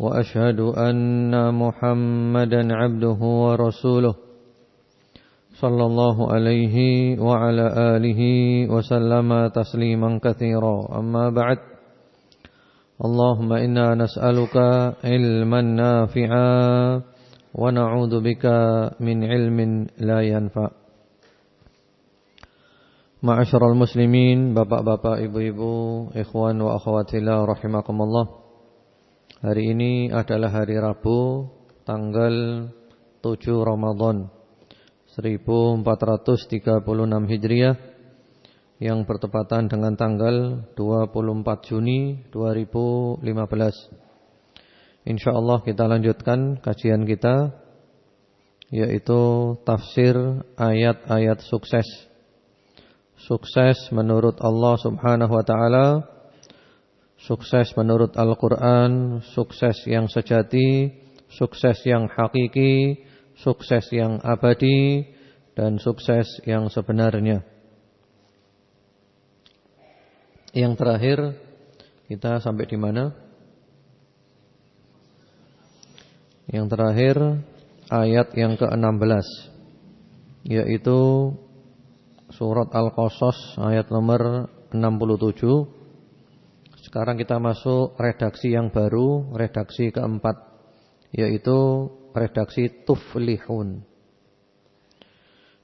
وأشهد أن محمدا عبده ورسوله صلى الله عليه وعلى آله وسلم تسليما كثيرا أما بعد اللهم إنا نسألك علما نافعا ونعوذ بك من علم لا ينفع Ma'asyiral muslimin, bapak-bapak, ibu-ibu, ikhwan wa akhwatillah rahimakumullah. Hari ini adalah hari Rabu, tanggal 7 Ramadan 1436 Hijriah yang bertepatan dengan tanggal 24 Juni 2015. Insyaallah kita lanjutkan kajian kita yaitu tafsir ayat-ayat sukses Sukses menurut Allah subhanahu wa ta'ala Sukses menurut Al-Quran Sukses yang sejati Sukses yang hakiki Sukses yang abadi Dan sukses yang sebenarnya Yang terakhir Kita sampai di mana? Yang terakhir Ayat yang ke-16 Yaitu Surat Al-Qasas ayat nomor 67 Sekarang kita masuk redaksi yang baru Redaksi keempat Yaitu redaksi Tuflihun.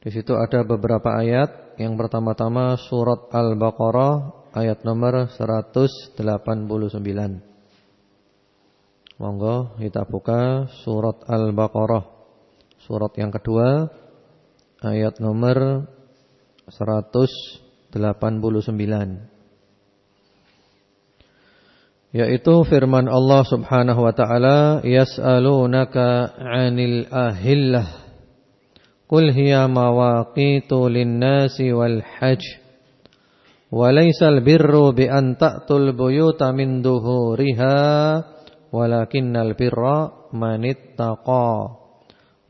Di situ ada beberapa ayat. Yang pertama-tama surat Al-Baqarah Ayat nomor 189 Monggo kita buka surat Al-Baqarah. Surat yang kedua Ayat nomor 189 yaitu firman Allah Subhanahu wa taala yas'alunaka 'anil ahillah qul hiya mawaqitu lin-nasi wal hajj walaysal birru bi an ta'tul buyuta min duhuriha walakinnal birra manittaqa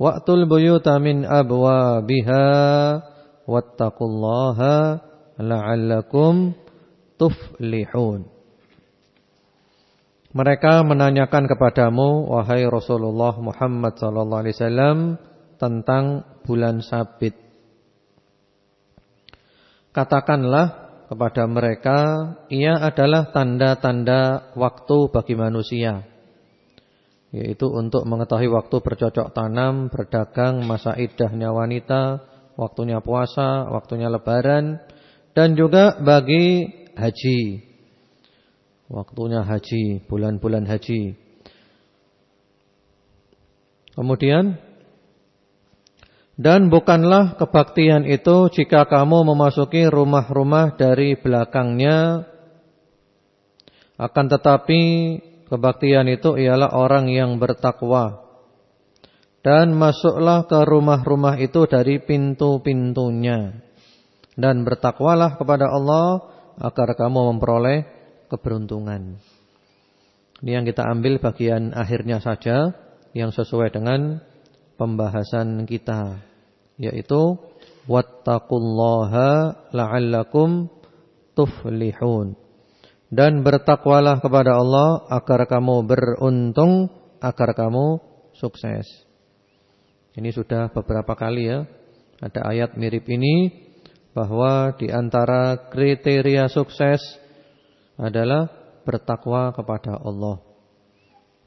wa'tul buyuta min abwabiha wattaqullaha la'allakum tuflihun. Mereka menanyakan kepadamu wahai Rasulullah Muhammad sallallahu alaihi wasallam tentang bulan Sabit. Katakanlah kepada mereka ia adalah tanda-tanda waktu bagi manusia yaitu untuk mengetahui waktu bercocok tanam, berdagang, masa iddahnya wanita, waktunya puasa, waktunya lebaran dan juga bagi haji. Waktunya haji, bulan-bulan haji. Kemudian dan bukanlah kebaktian itu jika kamu memasuki rumah-rumah dari belakangnya akan tetapi kebaktian itu ialah orang yang bertakwa dan masuklah ke rumah-rumah itu dari pintu-pintunya. Dan bertakwalah kepada Allah agar kamu memperoleh keberuntungan. Ini yang kita ambil bagian akhirnya saja yang sesuai dengan pembahasan kita yaitu wattaqullaha la'allakum tuflihun. Dan bertakwalah kepada Allah agar kamu beruntung, agar kamu sukses. Ini sudah beberapa kali ya Ada ayat mirip ini Bahwa di antara kriteria sukses Adalah bertakwa kepada Allah.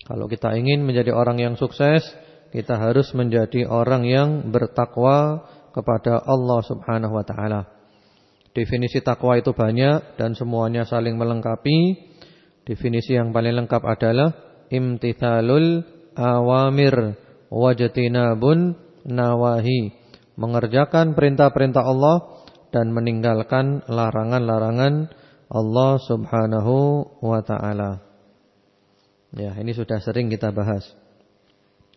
Kalau kita ingin menjadi orang yang sukses Kita harus menjadi orang yang bertakwa Kepada Allah subhanahu wa ta'ala. Definisi takwa itu banyak Dan semuanya saling melengkapi. Definisi yang paling lengkap adalah Imtithalul awamir wajtinabun nawahi mengerjakan perintah-perintah Allah dan meninggalkan larangan-larangan Allah Subhanahu wa taala. Ya, ini sudah sering kita bahas.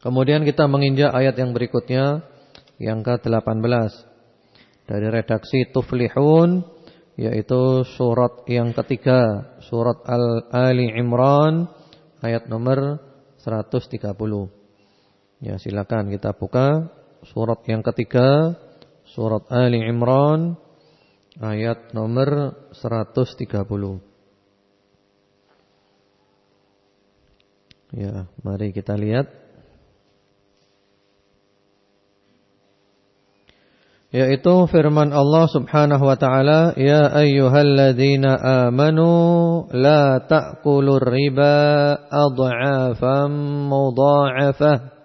Kemudian kita menginjak ayat yang berikutnya yang ke-18 dari redaksi Tuflihun yaitu surat yang ketiga, surat Al-Ali Imran ayat nomor 130. Ya, silakan kita buka surat yang ketiga, surat Ali Imran ayat nomor 130. Ya, mari kita lihat. Yaitu firman Allah Subhanahu wa taala ya ayyuhalladzina amanu la ta'kulur riba adhafan mudha'afah.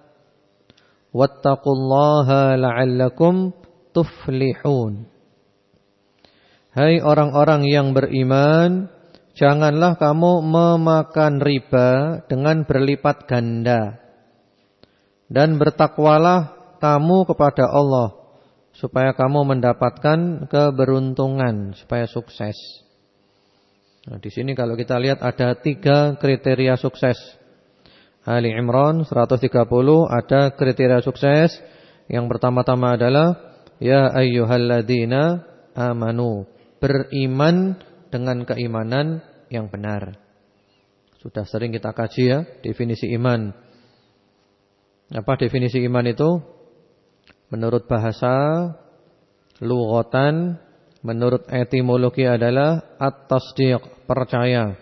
Wattaqullaha la'allakum tuflihun Hai orang-orang yang beriman janganlah kamu memakan riba dengan berlipat ganda dan bertakwalah kamu kepada Allah supaya kamu mendapatkan keberuntungan, supaya sukses. Nah, di sini kalau kita lihat ada tiga kriteria sukses. Ali Imran 130 ada kriteria sukses. Yang pertama-tama adalah ya ayyuhalladzina amanu, beriman dengan keimanan yang benar. Sudah sering kita kaji ya definisi iman. Apa definisi iman itu? Menurut bahasa lughatan, menurut etimologi adalah at-tasdiq, percaya.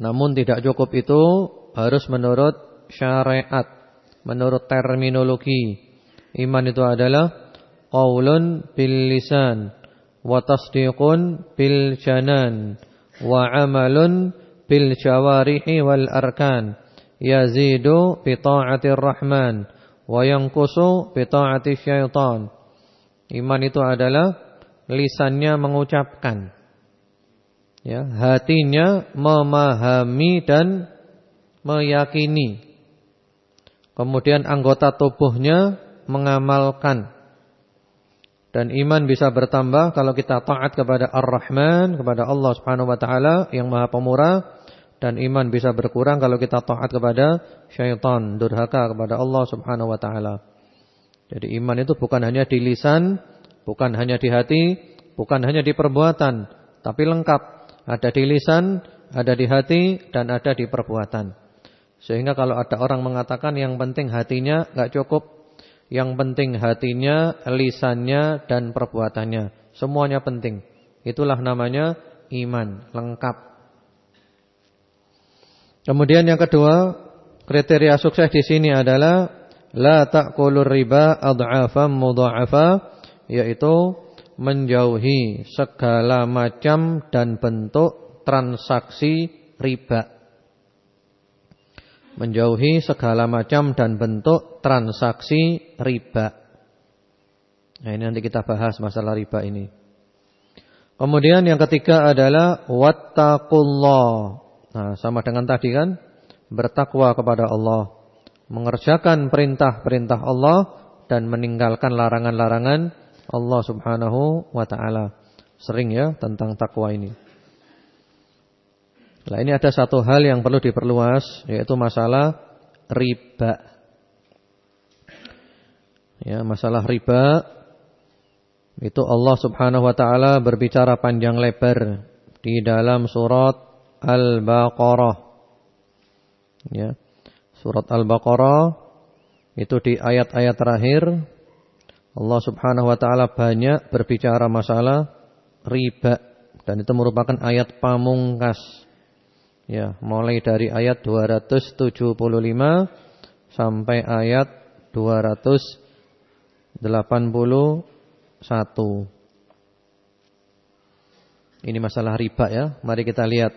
Namun tidak cukup itu, harus menurut syariat, menurut terminologi. Iman itu adalah qaulun bil lisan wa tasdiqun bil janan wa amalun bil jawarihi wal arkan yazidu bi ta'atir rahman wa yanqusu bi ta'ati syaitan. Iman itu adalah lisannya mengucapkan. Ya, hatinya memahami dan meyakini. Kemudian anggota tubuhnya mengamalkan. Dan iman bisa bertambah kalau kita taat kepada Ar-Rahman, kepada Allah Subhanahu wa taala yang Maha Pemurah dan iman bisa berkurang kalau kita taat kepada syaitan, durhaka kepada Allah Subhanahu wa taala. Jadi iman itu bukan hanya di lisan, bukan hanya di hati, bukan hanya di perbuatan, tapi lengkap. Ada di lisan, ada di hati dan ada di perbuatan. Sehingga kalau ada orang mengatakan yang penting hatinya enggak cukup, yang penting hatinya, lisannya dan perbuatannya, semuanya penting. Itulah namanya iman, lengkap. Kemudian yang kedua, kriteria sukses di sini adalah la ta'kulur riba ad'afam mudha'afa yaitu menjauhi segala macam dan bentuk transaksi riba. Menjauhi segala macam dan bentuk transaksi riba. Nah, ini nanti kita bahas masalah riba ini. Kemudian yang ketiga adalah wattaqullah Nah, sama dengan tadi kan bertakwa kepada Allah, mengerjakan perintah-perintah Allah dan meninggalkan larangan-larangan Allah Subhanahu wa taala. Sering ya tentang takwa ini. Nah, ini ada satu hal yang perlu diperluas yaitu masalah riba. Ya, masalah riba itu Allah Subhanahu wa taala berbicara panjang lebar di dalam surat Al-Baqarah. Ya. Surat Al-Baqarah itu di ayat-ayat terakhir Allah Subhanahu wa taala banyak berbicara masalah riba dan itu merupakan ayat pamungkas. Ya, mulai dari ayat 275 sampai ayat 281. Ini masalah riba ya. Mari kita lihat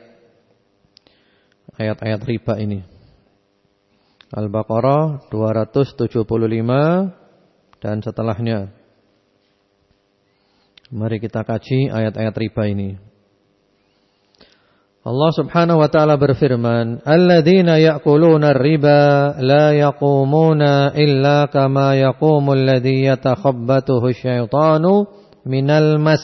ayat-ayat riba ini. Al-Baqarah 275 dan setelahnya. Mari kita kaji ayat-ayat riba ini. Allah Subhanahu wa taala berfirman, "Alladzina ya'kuluna ar-riba la yaqumuna illa kama yaqumu alladhi yatakhabbathu asyaitanu minal mas."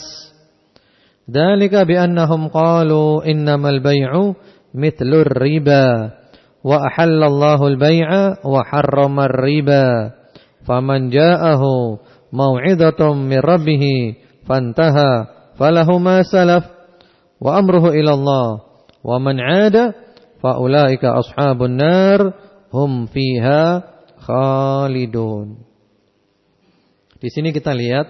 Dzalika bi annahum qalu innamal bay'u mithlur riba wa ahallallahu al-bai'a wa harrama ar-riba. Faman ja'ahu mau'izatum min rabbih fantaha falahu ma salaf wa amruhu ila Allah wa man 'ada fa ulaika ashabun nar hum fiha khalidun. Di sini kita lihat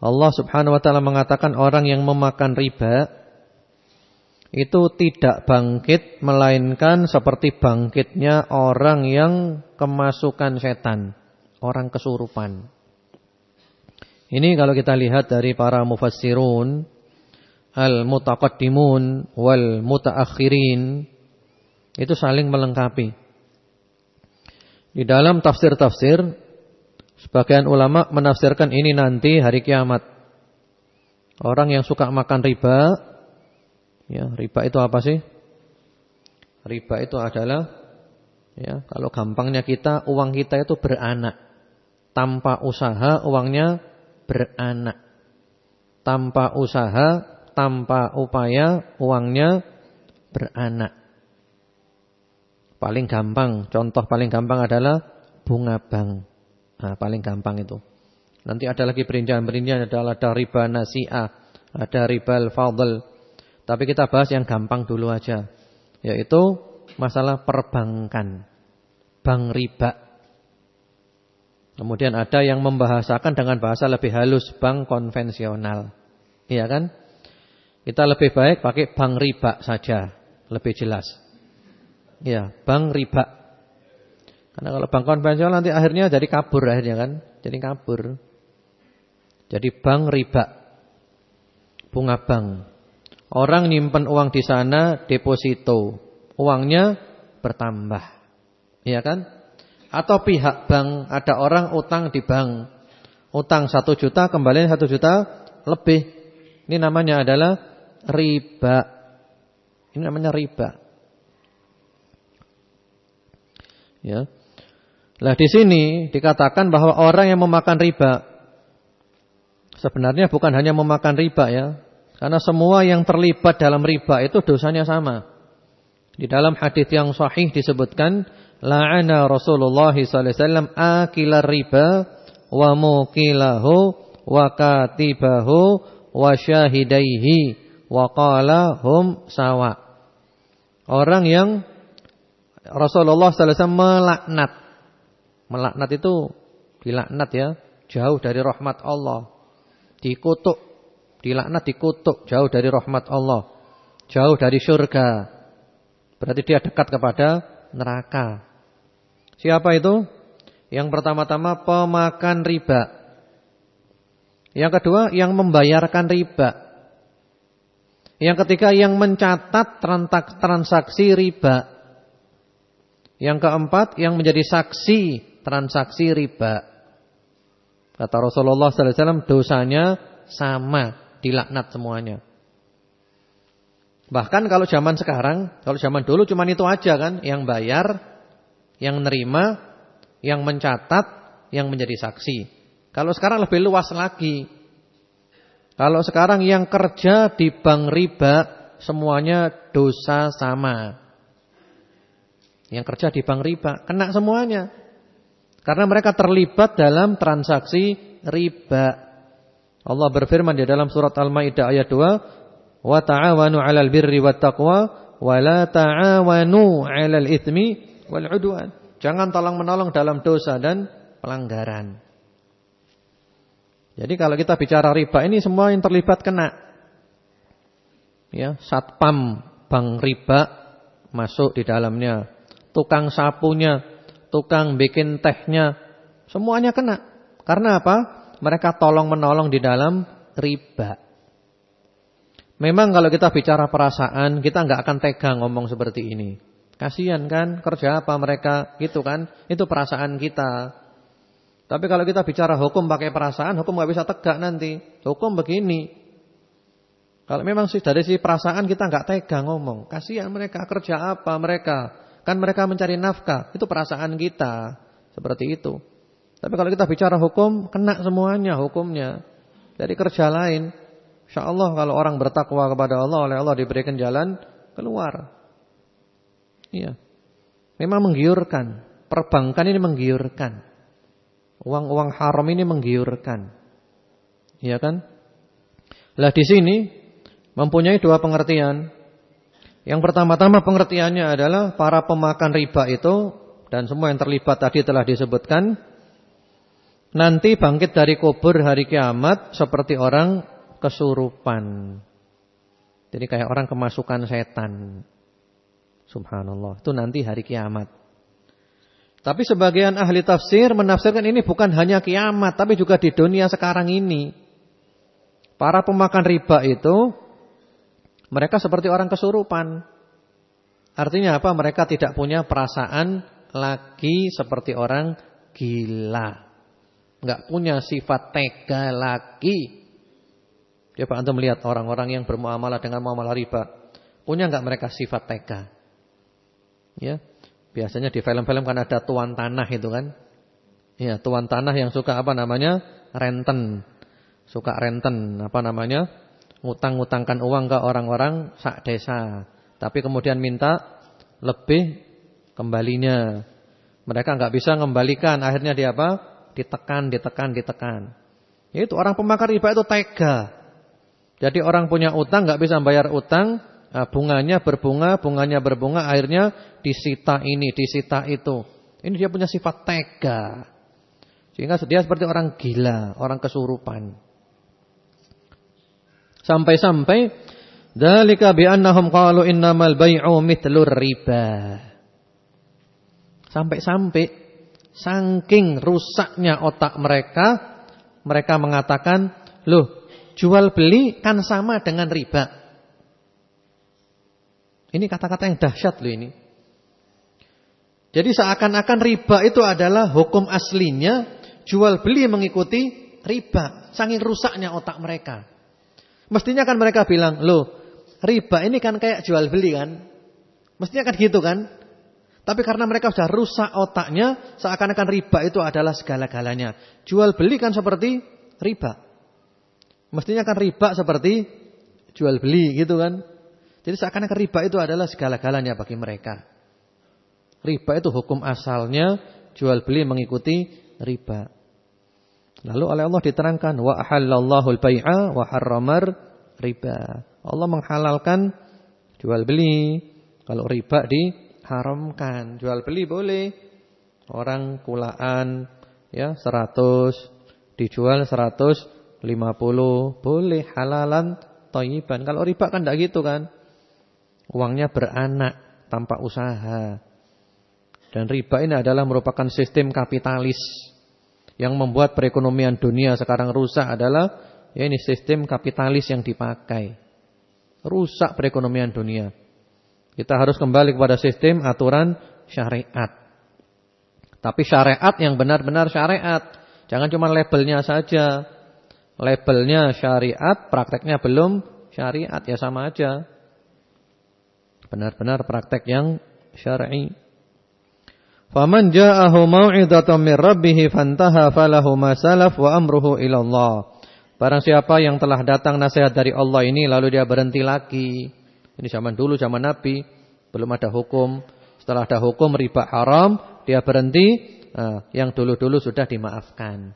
Allah Subhanahu wa taala mengatakan orang yang memakan riba itu tidak bangkit melainkan seperti bangkitnya orang yang kemasukan setan, orang kesurupan. Ini kalau kita lihat dari para mufassirun al-mutaqaddimun wal mutaakhirin itu saling melengkapi. Di dalam tafsir-tafsir sebagian ulama menafsirkan ini nanti hari kiamat. Orang yang suka makan riba Ya, riba itu apa sih? Riba itu adalah ya, kalau gampangnya kita uang kita itu beranak. Tanpa usaha uangnya beranak. Tanpa usaha, tanpa upaya uangnya beranak. Paling gampang, contoh paling gampang adalah bunga bank. Nah, paling gampang itu. Nanti ada lagi perincian-perincian adalah ada riba nasi'ah, ada riba al-fadl, tapi kita bahas yang gampang dulu aja. Yaitu masalah perbankan. Bank riba. Kemudian ada yang membahasakan dengan bahasa lebih halus. Bank konvensional. Iya kan? Kita lebih baik pakai bank riba saja. Lebih jelas. Ya, bank riba. Karena kalau bank konvensional nanti akhirnya jadi kabur akhirnya kan. Jadi kabur. Jadi bank riba. Bunga bank. Orang nyimpen uang di sana deposito, uangnya bertambah. Iya kan? Atau pihak bank ada orang utang di bank. Utang satu juta kembali satu juta lebih. Ini namanya adalah riba. Ini namanya riba. Ya. Lah di sini dikatakan bahwa orang yang memakan riba sebenarnya bukan hanya memakan riba ya, karena semua yang terlibat dalam riba itu dosanya sama. Di dalam hadis yang sahih disebutkan la'ana Rasulullah sallallahu alaihi wasallam akilar riba wa muqilahu wa katibahu wa syahidaihi wa qala hum sawa. Orang yang Rasulullah wasallam melaknat. Melaknat itu dilaknat ya, jauh dari rahmat Allah. Dikutuk dilaknat dikutuk jauh dari rahmat Allah, jauh dari surga. Berarti dia dekat kepada neraka. Siapa itu? Yang pertama-tama pemakan riba. Yang kedua yang membayarkan riba. Yang ketiga yang mencatat transaksi riba. Yang keempat yang menjadi saksi transaksi riba. Kata Rasulullah sallallahu alaihi wasallam dosanya sama dilaknat semuanya. Bahkan kalau zaman sekarang, kalau zaman dulu cuma itu aja kan, yang bayar, yang nerima, yang mencatat, yang menjadi saksi. Kalau sekarang lebih luas lagi. Kalau sekarang yang kerja di bank riba semuanya dosa sama. Yang kerja di bank riba kena semuanya. Karena mereka terlibat dalam transaksi riba. Allah berfirman di dalam surat Al-Maidah ayat 2, "Wa ta'awanu 'alal birri wat taqwa wa la ta'awanu 'alal itsmi wal 'udwan." Jangan tolong-menolong dalam dosa dan pelanggaran. Jadi kalau kita bicara riba ini semua yang terlibat kena. Ya, satpam bank riba masuk di dalamnya. Tukang sapunya, tukang bikin tehnya, semuanya kena. Karena apa? mereka tolong menolong di dalam riba. Memang kalau kita bicara perasaan, kita nggak akan tega ngomong seperti ini. Kasihan kan, kerja apa mereka gitu kan? Itu perasaan kita. Tapi kalau kita bicara hukum pakai perasaan, hukum nggak bisa tegak nanti. Hukum begini. Kalau memang sih dari si perasaan kita nggak tega ngomong. Kasihan mereka kerja apa mereka? Kan mereka mencari nafkah. Itu perasaan kita. Seperti itu. Tapi kalau kita bicara hukum, kena semuanya hukumnya. Dari kerja lain. Insya Allah kalau orang bertakwa kepada Allah, oleh Allah diberikan jalan keluar. Iya. Memang menggiurkan. Perbankan ini menggiurkan. Uang-uang haram ini menggiurkan. Iya kan? Lah di sini mempunyai dua pengertian. Yang pertama-tama pengertiannya adalah para pemakan riba itu dan semua yang terlibat tadi telah disebutkan nanti bangkit dari kubur hari kiamat seperti orang kesurupan. Jadi kayak orang kemasukan setan. Subhanallah. Itu nanti hari kiamat. Tapi sebagian ahli tafsir menafsirkan ini bukan hanya kiamat, tapi juga di dunia sekarang ini. Para pemakan riba itu mereka seperti orang kesurupan. Artinya apa? Mereka tidak punya perasaan lagi seperti orang gila. Enggak punya sifat tega lagi. Coba Anda melihat orang-orang yang bermuamalah dengan muamalah riba. Punya enggak mereka sifat tega? Ya. Biasanya di film-film kan ada tuan tanah itu kan. Ya, tuan tanah yang suka apa namanya? renten. Suka renten, apa namanya? ngutang-ngutangkan uang ke orang-orang sak desa. Tapi kemudian minta lebih kembalinya. Mereka nggak bisa mengembalikan, akhirnya dia apa? Ditekan, ditekan, ditekan. Itu orang pemakan riba itu tega. Jadi orang punya utang nggak bisa bayar utang, bunganya berbunga, bunganya berbunga, akhirnya disita ini, disita itu. Ini dia punya sifat tega. Sehingga dia seperti orang gila, orang kesurupan. Sampai-sampai dalika bi annahum qalu innamal bai'u mithlur riba. Sampai-sampai saking rusaknya otak mereka, mereka mengatakan, "Loh, jual beli kan sama dengan riba." Ini kata-kata yang dahsyat loh ini. Jadi seakan-akan riba itu adalah hukum aslinya jual beli mengikuti riba. Saking rusaknya otak mereka. Mestinya kan mereka bilang, loh riba ini kan kayak jual beli kan. Mestinya kan gitu kan. Tapi karena mereka sudah rusak otaknya, seakan-akan riba itu adalah segala-galanya. Jual beli kan seperti riba. Mestinya kan riba seperti jual beli gitu kan. Jadi seakan-akan riba itu adalah segala-galanya bagi mereka. Riba itu hukum asalnya jual beli mengikuti riba. Lalu oleh Allah diterangkan wa ahallallahu al-bai'a wa harramar riba. Allah menghalalkan jual beli. Kalau riba diharamkan. Jual beli boleh. Orang kulaan ya 100 dijual 150 boleh halalan thayyiban. Kalau riba kan tidak gitu kan. Uangnya beranak tanpa usaha. Dan riba ini adalah merupakan sistem kapitalis. Yang membuat perekonomian dunia sekarang rusak adalah ya ini sistem kapitalis yang dipakai. Rusak perekonomian dunia. Kita harus kembali kepada sistem aturan syariat. Tapi syariat yang benar-benar syariat. Jangan cuma labelnya saja. Labelnya syariat, prakteknya belum syariat ya sama aja. Benar-benar praktek yang syar'i. Faman ja'ahu mau'izatun min rabbih fantaha falahu ma salaf wa amruhu ila Allah. Barang siapa yang telah datang nasihat dari Allah ini lalu dia berhenti lagi. Ini zaman dulu zaman Nabi, belum ada hukum. Setelah ada hukum riba haram, dia berhenti. Nah, yang dulu-dulu sudah dimaafkan.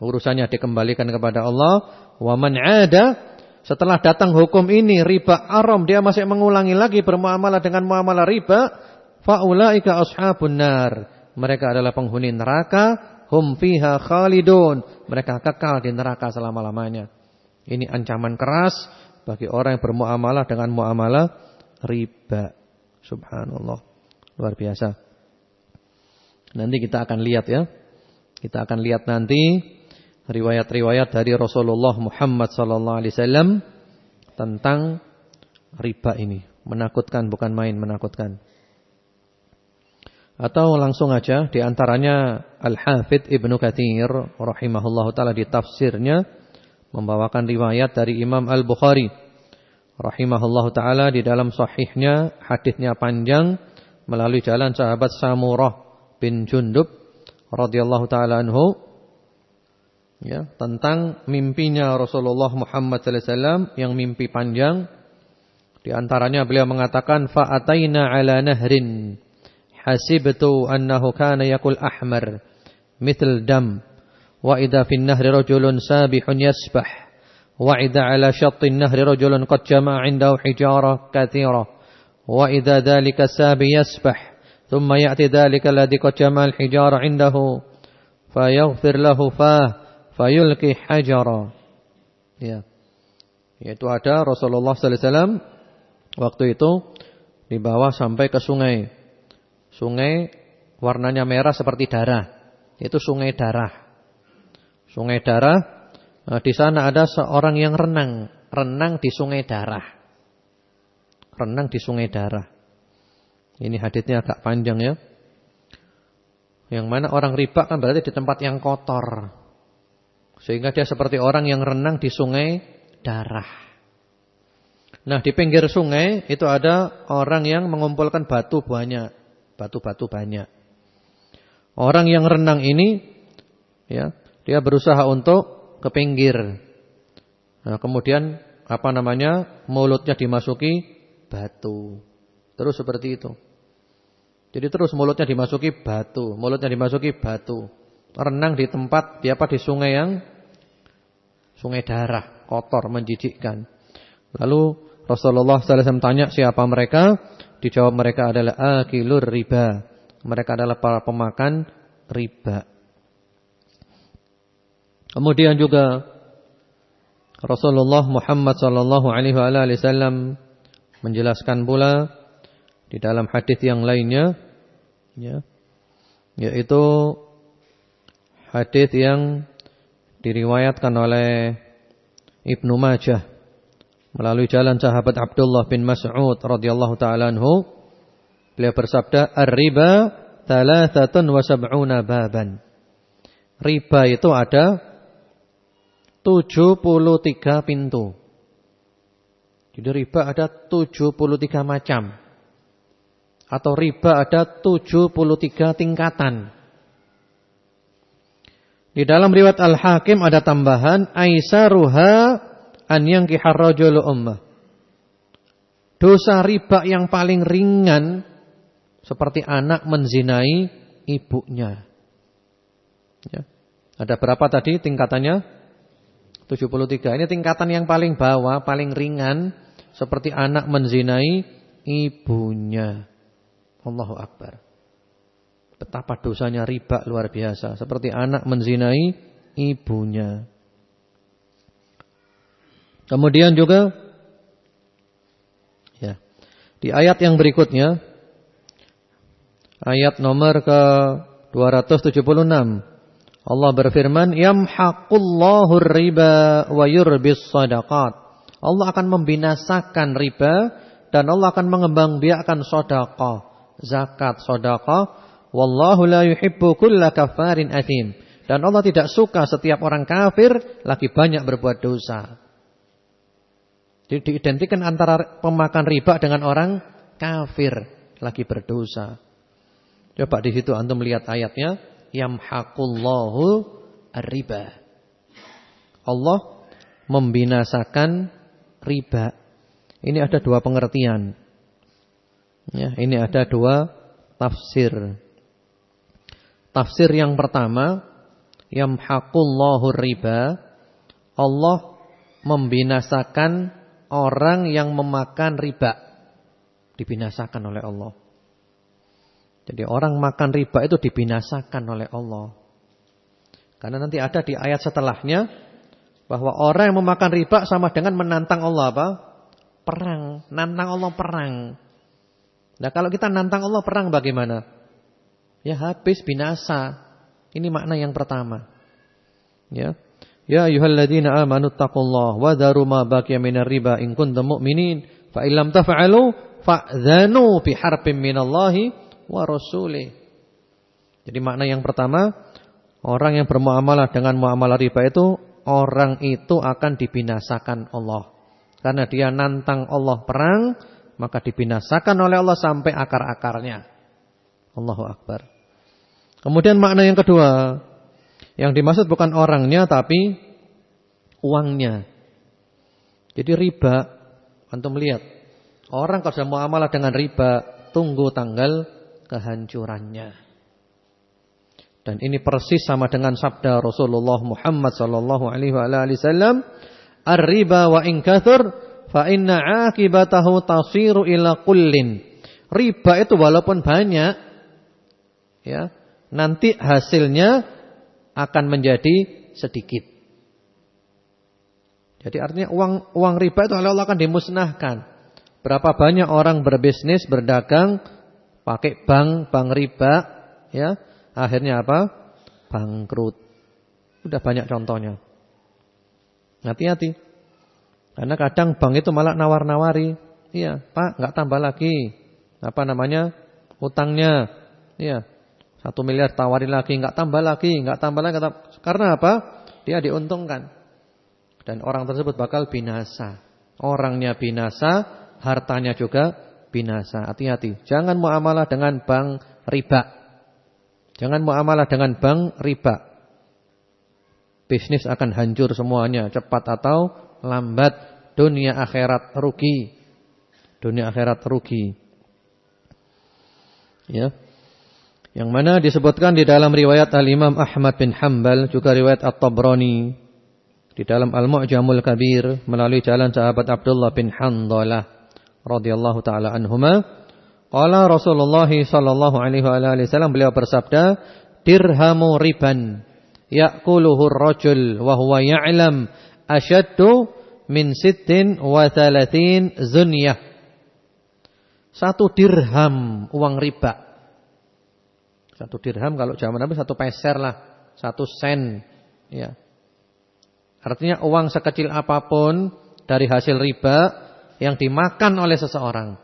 Urusannya dikembalikan kepada Allah. Wa man 'ada setelah datang hukum ini riba haram dia masih mengulangi lagi bermuamalah dengan muamalah riba, faulaika ashabun nar. Mereka adalah penghuni neraka, hum fiha khalidun. Mereka kekal di neraka selama-lamanya. Ini ancaman keras bagi orang yang bermuamalah dengan muamalah riba. Subhanallah. Luar biasa. Nanti kita akan lihat ya. Kita akan lihat nanti riwayat-riwayat dari Rasulullah Muhammad sallallahu alaihi wasallam tentang riba ini. Menakutkan bukan main menakutkan. Atau langsung aja di antaranya Al-Hafidz Ibnu Katsir rahimahullahu taala di tafsirnya membawakan riwayat dari Imam Al-Bukhari rahimahullahu taala di dalam sahihnya hadisnya panjang melalui jalan sahabat Samurah bin Jundub radhiyallahu taala anhu ya tentang mimpinya Rasulullah Muhammad SAW yang mimpi panjang. Di antaranya beliau mengatakan fa'ataina ala nahrin Hasibtu annahu kana yakul ahmar mithl dam wa idza fin nahri rajulun sabihun yasbah wa idza ala shattin nahri rajulun qad jama'a 'indahu hijara katsira wa idza dhalika sabi yasbah thumma ya'ti dhalika alladhi qad jama'a al-hijara 'indahu fayaghfir lahu fah fayulqi hajara ya yaitu ada Rasulullah sallallahu alaihi wasallam waktu itu dibawa sampai ke sungai. Sungai warnanya merah seperti darah. Itu sungai darah. Sungai darah. Nah, di sana ada seorang yang renang, renang di sungai darah. Renang di sungai darah. Ini hadisnya agak panjang ya. Yang mana orang riba kan berarti di tempat yang kotor. Sehingga dia seperti orang yang renang di sungai darah. Nah di pinggir sungai itu ada orang yang mengumpulkan batu banyak. Batu-batu banyak. Orang yang renang ini ya dia berusaha untuk ke pinggir. Nah kemudian apa namanya mulutnya dimasuki batu. Terus seperti itu. Jadi terus mulutnya dimasuki batu, mulutnya dimasuki batu. Renang di tempat di apa di sungai yang sungai darah kotor, menjijikkan. Lalu Rasulullah SAW tanya siapa mereka? Dijawab mereka adalah akilur riba. Mereka adalah para pemakan riba. Kemudian juga Rasulullah Muhammad sallallahu alaihi wasallam menjelaskan pula di dalam hadis yang lainnya ya yaitu hadis yang diriwayatkan oleh Ibnu Majah melalui jalan sahabat Abdullah bin Mas'ud radhiyallahu taala anhu. Beliau bersabda ar-riba thalathatun wa sab'una baban. Riba itu ada 73 pintu. Jadi riba ada 73 macam. Atau riba ada 73 tingkatan di dalam riwayat Al-Hakim ada tambahan aisaruha an yankihar rajulu ummah. Dosa riba yang paling ringan seperti anak menzinai ibunya. Ya. Ada berapa tadi tingkatannya? 73. Ini tingkatan yang paling bawah, paling ringan seperti anak menzinai ibunya. Allahu akbar. Betapa dosanya riba luar biasa. Seperti anak menzinai ibunya. Kemudian juga ya, di ayat yang berikutnya ayat nomor ke 276 Allah berfirman yamhaqullahu riba wa yurbis sadaqat. Allah akan membinasakan riba dan Allah akan mengembangbiakkan sedekah, zakat, sedekah Wallahu la yuhibbu kulla kafarin athim. Dan Allah tidak suka setiap orang kafir lagi banyak berbuat dosa. Jadi diidentikan antara pemakan riba dengan orang kafir lagi berdosa. Coba di situ antum lihat ayatnya, yamhaqullahu ar-riba. Allah membinasakan riba. Ini ada dua pengertian. Ya, ini ada dua tafsir. Tafsir yang pertama, yamhaqullahu riba, Allah membinasakan orang yang memakan riba. Dibinasakan oleh Allah. Jadi orang makan riba itu dibinasakan oleh Allah. Karena nanti ada di ayat setelahnya bahwa orang yang memakan riba sama dengan menantang Allah apa? Perang, nantang Allah perang. Nah, kalau kita nantang Allah perang bagaimana? Ya habis binasa. Ini makna yang pertama. Ya. Ya ayyuhalladzina amanu taqullaha wa dharu ma baqiya minar riba in kuntum mu'minin fa illam taf'alu fa'dhanu biharbin minallahi wa rasulih. Jadi makna yang pertama, orang yang bermuamalah dengan muamalah riba itu orang itu akan dibinasakan Allah. Karena dia nantang Allah perang, maka dibinasakan oleh Allah sampai akar-akarnya. Allahu akbar. Kemudian makna yang kedua, yang dimaksud bukan orangnya tapi uangnya. Jadi riba, antum lihat, orang kalau sudah muamalah dengan riba, tunggu tanggal kehancurannya. Dan ini persis sama dengan sabda Rasulullah Muhammad sallallahu alaihi wasallam, "Ar-riba wa in kathur fa inna 'akibatahu tasiru ila kullin." Riba itu walaupun banyak ya, nanti hasilnya akan menjadi sedikit. Jadi artinya uang uang riba itu Allah akan dimusnahkan. Berapa banyak orang berbisnis, berdagang pakai bank, bank riba, ya Akhirnya apa? Bangkrut. Udah banyak contohnya. Hati-hati. Karena kadang bank itu malah nawar-nawari. Iya, Pak, nggak tambah lagi. Apa namanya? Utangnya. Iya. Satu miliar tawarin lagi, nggak tambah lagi, nggak tambah lagi. Karena apa? Dia diuntungkan. Dan orang tersebut bakal binasa. Orangnya binasa, hartanya juga binasa. Hati-hati. Jangan muamalah dengan bank riba. Jangan muamalah dengan bank riba. Bisnis akan hancur semuanya, cepat atau lambat. Dunia akhirat rugi. Dunia akhirat rugi. Ya. Yang mana disebutkan di dalam riwayat Al-Imam Ahmad bin Hanbal, juga riwayat At-Tabrani di dalam Al-Mu'jamul Kabir melalui jalan sahabat Abdullah bin Handalah radhiyallahu taala anhuma Qala Rasulullah sallallahu alaihi wasallam beliau bersabda, "Dirhamu riban ya'kuluhu ar-rajul wa huwa ya'lam ashaddu min sittin wa thalathin zunyah." Satu dirham uang riba. Satu dirham kalau zaman Nabi satu peser lah, satu sen, ya. Artinya uang sekecil apa pun dari hasil riba yang dimakan oleh seseorang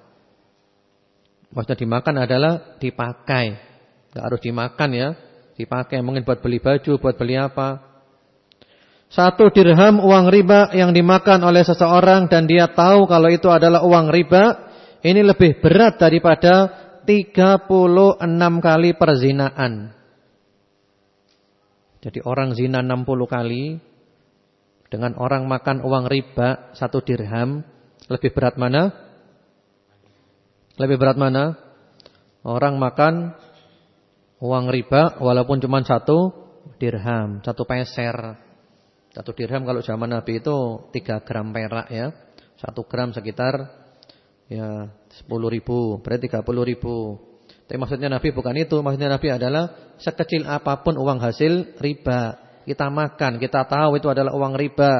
Maksudnya dimakan adalah dipakai. Enggak harus dimakan ya. Dipakai mungkin buat beli baju, buat beli apa. Satu dirham uang riba yang dimakan oleh seseorang dan dia tahu kalau itu adalah uang riba, ini lebih berat daripada 36 kali perzinaan. Jadi orang zina 60 kali dengan orang makan uang riba satu dirham, lebih berat mana? Lebih berat mana? Orang makan uang riba walaupun cuma satu dirham, satu peser. Satu dirham kalau zaman Nabi itu tiga gram perak ya. Satu gram sekitar ya sepuluh ribu, berarti tiga puluh ribu. Tapi maksudnya Nabi bukan itu. Maksudnya Nabi adalah sekecil apa pun uang hasil riba. Kita makan, kita tahu itu adalah uang riba.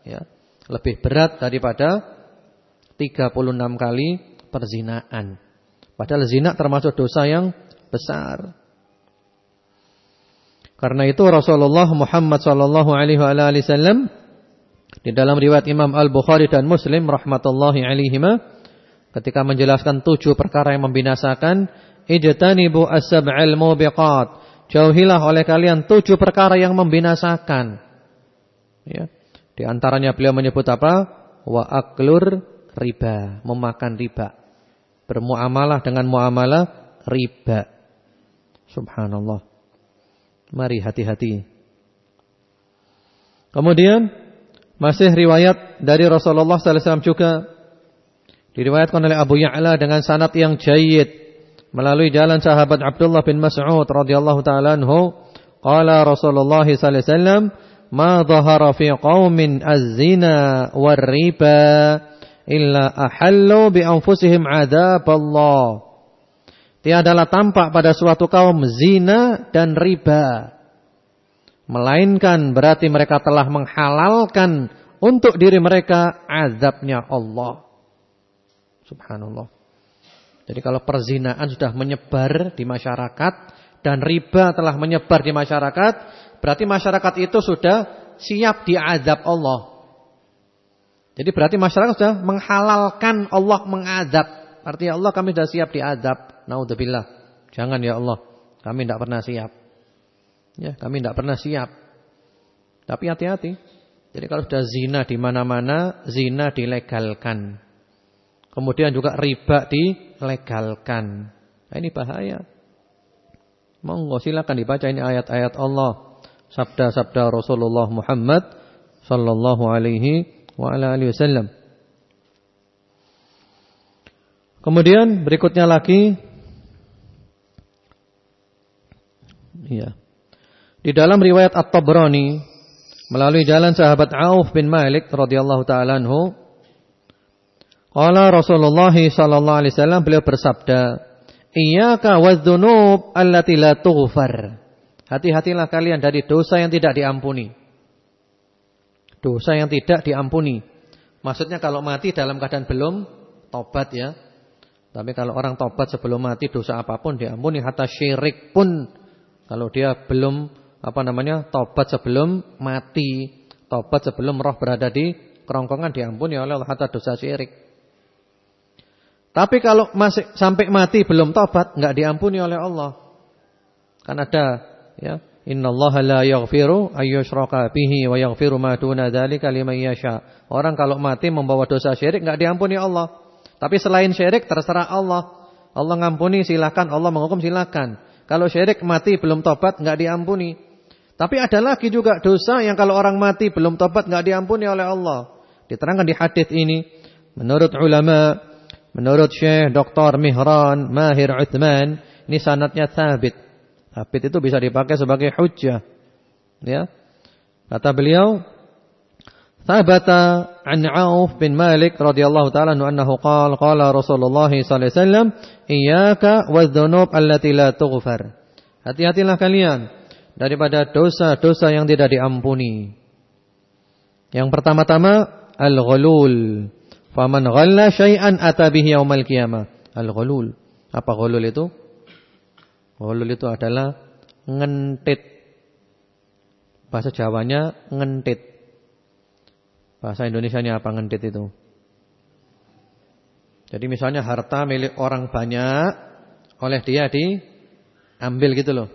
Ya. Lebih berat daripada 36 kali perzinaan. Padahal zina termasuk dosa yang besar. Karena itu Rasulullah Muhammad sallallahu alaihi wasallam di dalam riwayat Imam Al-Bukhari dan Muslim rahmatullahi alaihima ketika menjelaskan tujuh perkara yang membinasakan, ijtanibu as-sab'al mubiqat. Jauhilah oleh kalian tujuh perkara yang membinasakan. Ya. Di antaranya beliau menyebut apa? Wa aklur riba, memakan riba bermuamalah dengan muamalah riba. Subhanallah. Mari hati-hati. Kemudian masih riwayat dari Rasulullah sallallahu alaihi wasallam juga diriwayatkan oleh Abu Ya'la dengan sanad yang jayyid melalui jalan sahabat Abdullah bin Mas'ud radhiyallahu taala anhu qala Rasulullah sallallahu alaihi wasallam ma dhahara fi qaumin az-zina war-riba illa ahallu bi anfusihim Allah. Tiadalah tampak pada suatu kaum zina dan riba. Melainkan berarti mereka telah menghalalkan untuk diri mereka azabnya Allah. Subhanallah. Jadi kalau perzinaan sudah menyebar di masyarakat dan riba telah menyebar di masyarakat, berarti masyarakat itu sudah siap diazab Allah. Jadi berarti masyarakat sudah menghalalkan Allah mengadab. Artinya Allah kami sudah siap diadab. Naudzubillah. Jangan ya Allah. Kami tidak pernah siap. Ya, kami tidak pernah siap. Tapi hati-hati. Jadi kalau sudah zina di mana-mana, zina dilegalkan. Kemudian juga riba dilegalkan. Nah, ini bahaya. Monggo silakan dibaca ini ayat-ayat Allah. Sabda-sabda Rasulullah Muhammad sallallahu alaihi wa ala alihi wasallam. Kemudian berikutnya lagi Iya. Di dalam riwayat At-Tabrani melalui jalan sahabat Auf bin Malik radhiyallahu taala anhu Qala Rasulullah sallallahu alaihi wasallam beliau bersabda, "Iyyaka wadz-dzunub allati la tughfar." Hati-hatilah kalian dari dosa yang tidak diampuni. Dosa yang tidak diampuni. Maksudnya kalau mati dalam keadaan belum tobat ya. Tapi kalau orang tobat sebelum mati dosa apa pun diampuni, hatta syirik pun kalau dia belum apa namanya? tobat sebelum mati, tobat sebelum roh berada di kerongkongan diampuni oleh Allah hatta dosa syirik. Tapi kalau masih sampai mati belum tobat, enggak diampuni oleh Allah. Kan ada ya, innallaha la yaghfiru ayyushraka bihi wa yaghfiru ma duna dzalika liman yasha. Orang kalau mati membawa dosa syirik enggak diampuni Allah. Tapi selain syirik terserah Allah. Allah ngampuni silakan, Allah menghukum silakan. Kalau syirik mati belum tobat enggak diampuni. Tapi ada lagi juga dosa yang kalau orang mati belum tobat enggak diampuni oleh Allah. Diterangkan di hadis ini menurut ulama Menurut Syekh Dr. Mihran Mahir Uthman, ini sanatnya thabit. Thabit itu bisa dipakai sebagai hujjah. Ya. Kata beliau, Thabata an Auf bin Malik radhiyallahu taala anhu qala qala Rasulullah sallallahu alaihi wasallam, "Iyyaka wadz-dzunub allati la tughfar." Hati-hatilah kalian daripada dosa-dosa yang tidak diampuni. Yang pertama-tama al-ghulul, Faman ghalla syai'an ata bihi yaumal qiyamah. Al-ghulul. Apa ghulul itu? Ghulul itu adalah ngentit. Bahasa Jawanya ngentit. Bahasa Indonesianya apa ngentit itu? Jadi misalnya harta milik orang banyak oleh dia diambil gitu loh.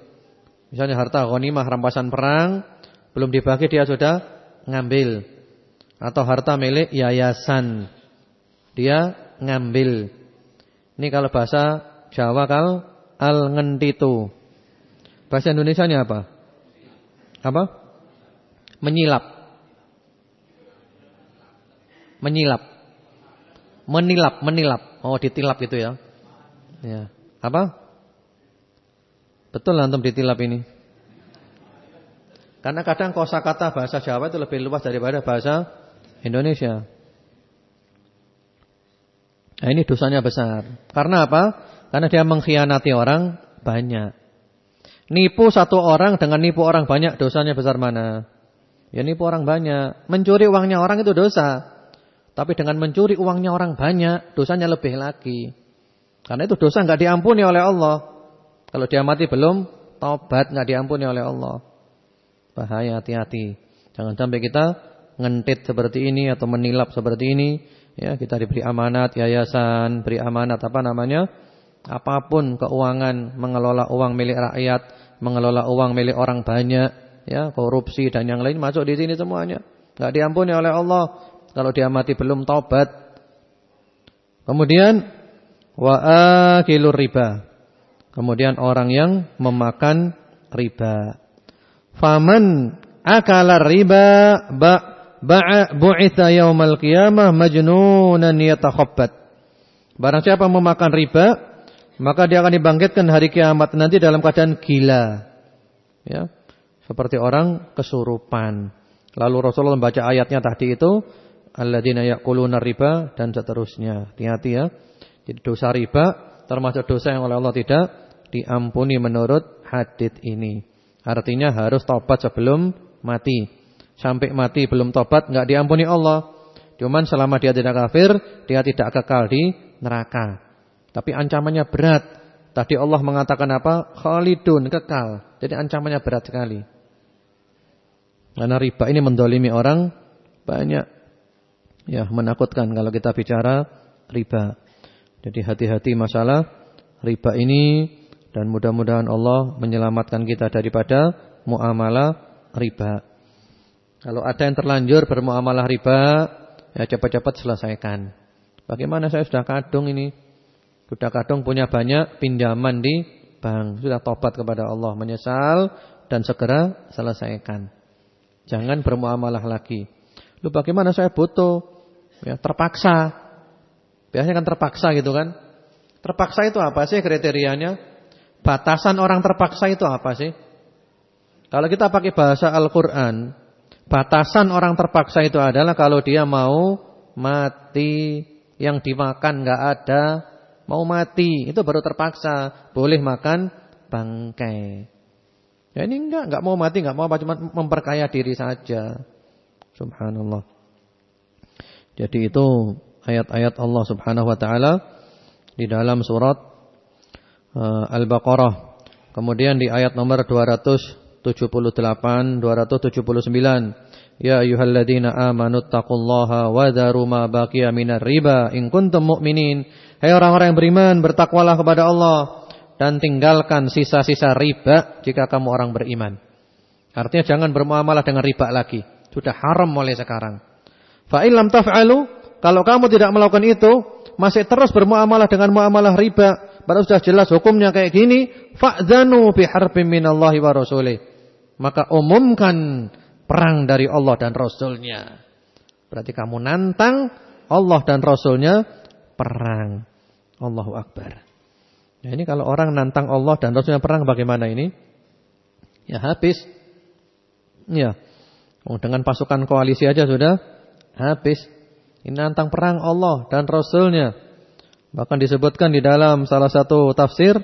Misalnya harta ghanimah rampasan perang belum dibagi dia sudah ngambil. Atau harta milik yayasan dia ngambil. Ini kalau bahasa Jawa kalau al ngentitu. Bahasa Indonesianya apa? Apa? Menyilap. Menyilap. Menilap, menilap. Oh, ditilap gitu ya. Ya. Apa? Betul antum ditilap ini. Karena kadang kosakata bahasa Jawa itu lebih luas daripada bahasa Indonesia. Nah ini dosanya besar. Karena apa? Karena dia mengkhianati orang banyak. Nipu satu orang dengan nipu orang banyak dosanya besar mana? Ya nipu orang banyak. Mencuri uangnya orang itu dosa. Tapi dengan mencuri uangnya orang banyak, dosanya lebih lagi. Karena itu dosa nggak diampuni oleh Allah. Kalau dia mati belum taubat nggak diampuni oleh Allah. Bahaya hati-hati. Jangan sampai kita ngentit seperti ini atau menilap seperti ini Ya, kita diberi amanat yayasan, beri amanat apa namanya? Apa pun keuangan, mengelola uang milik rakyat, mengelola uang milik orang banyak, ya, korupsi dan yang lain masuk di sini semuanya. Enggak diampuni oleh Allah kalau dia mati belum taubat. Kemudian wa akilur riba. Kemudian orang yang memakan riba. Faman akala riba ba ba'a bu'itha yaumal qiyamah majnunan yatakhabbat. Barang siapa memakan riba, maka dia akan dibangkitkan hari kiamat nanti dalam keadaan gila. Ya. Seperti orang kesurupan. Lalu Rasulullah membaca ayatnya tadi itu, alladzina yaquluna riba dan seterusnya. Hati-hati ya. Jadi dosa riba termasuk dosa yang oleh Allah tidak diampuni menurut hadis ini. Artinya harus tobat sebelum mati. Sampai mati belum tobat nggak diampuni Allah. Cuman selama dia tidak kafir, dia tidak kekal di neraka. Tapi ancamannya berat. Tadi Allah mengatakan apa? Khalidun, kekal. Jadi ancamannya berat sekali. Karena riba ini mendolimi orang banyak. Ya, menakutkan kalau kita bicara riba. Jadi hati-hati masalah riba ini dan mudah-mudahan Allah menyelamatkan kita daripada muamalah riba. Kalau ada yang terlanjur bermuamalah riba, ya cepat-cepat selesaikan. Bagaimana saya sudah kadung ini? Sudah kadung punya banyak pinjaman di bank. Sudah tobat kepada Allah, menyesal dan segera selesaikan. Jangan bermuamalah lagi. Lu bagaimana saya butuh? Ya, terpaksa. Biasanya kan terpaksa gitu kan? Terpaksa itu apa sih kriterianya? Batasan orang terpaksa itu apa sih? Kalau kita pakai bahasa Al-Qur'an, batasan orang terpaksa itu adalah kalau dia mau mati, yang dimakan enggak ada, mau mati, itu baru terpaksa boleh makan bangkai. Ya ini enggak, enggak mau mati, enggak mau apa cuma memperkaya diri saja. Subhanallah. Jadi itu ayat-ayat Allah Subhanahu wa taala di dalam surat uh, Al-Baqarah. Kemudian di ayat nomor 278, 279, Ya ayyuhalladzina amanu taqullaha wa dharu ma baqiya minar riba in kuntum mu'minin. Hai orang-orang yang beriman, bertakwalah kepada Allah dan tinggalkan sisa-sisa riba jika kamu orang beriman. Artinya jangan bermuamalah dengan riba lagi. Sudah haram mulai sekarang. Fa illam taf'alu, kalau kamu tidak melakukan itu, masih terus bermuamalah dengan muamalah riba, baru sudah jelas hukumnya kayak gini, fa'dzanu biharbin minallahi wa rasulih. Maka umumkan perang dari Allah dan Rasulnya. Berarti kamu nantang Allah dan Rasulnya perang. Allahu Akbar. Ya ini kalau orang nantang Allah dan Rasulnya perang bagaimana ini? Ya habis. Ya. Oh, dengan pasukan koalisi aja sudah habis. Ini nantang perang Allah dan Rasulnya. Bahkan disebutkan di dalam salah satu tafsir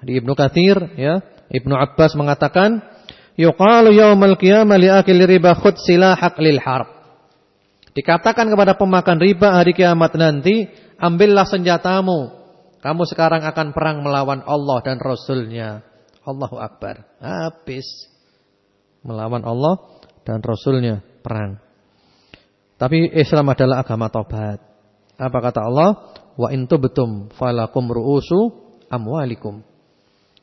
di Ibnu Katsir ya, Ibnu Abbas mengatakan, "Yuqalu yaumal qiyamah li akil riba khud silahak lil harb." Dikatakan kepada pemakan riba hari kiamat nanti, ambillah senjatamu. Kamu sekarang akan perang melawan Allah dan Rasulnya. Allahu Akbar. Habis. Melawan Allah dan Rasulnya perang. Tapi Islam adalah agama tobat. Apa kata Allah? Wa intu betum falakum ru'usu amwalikum.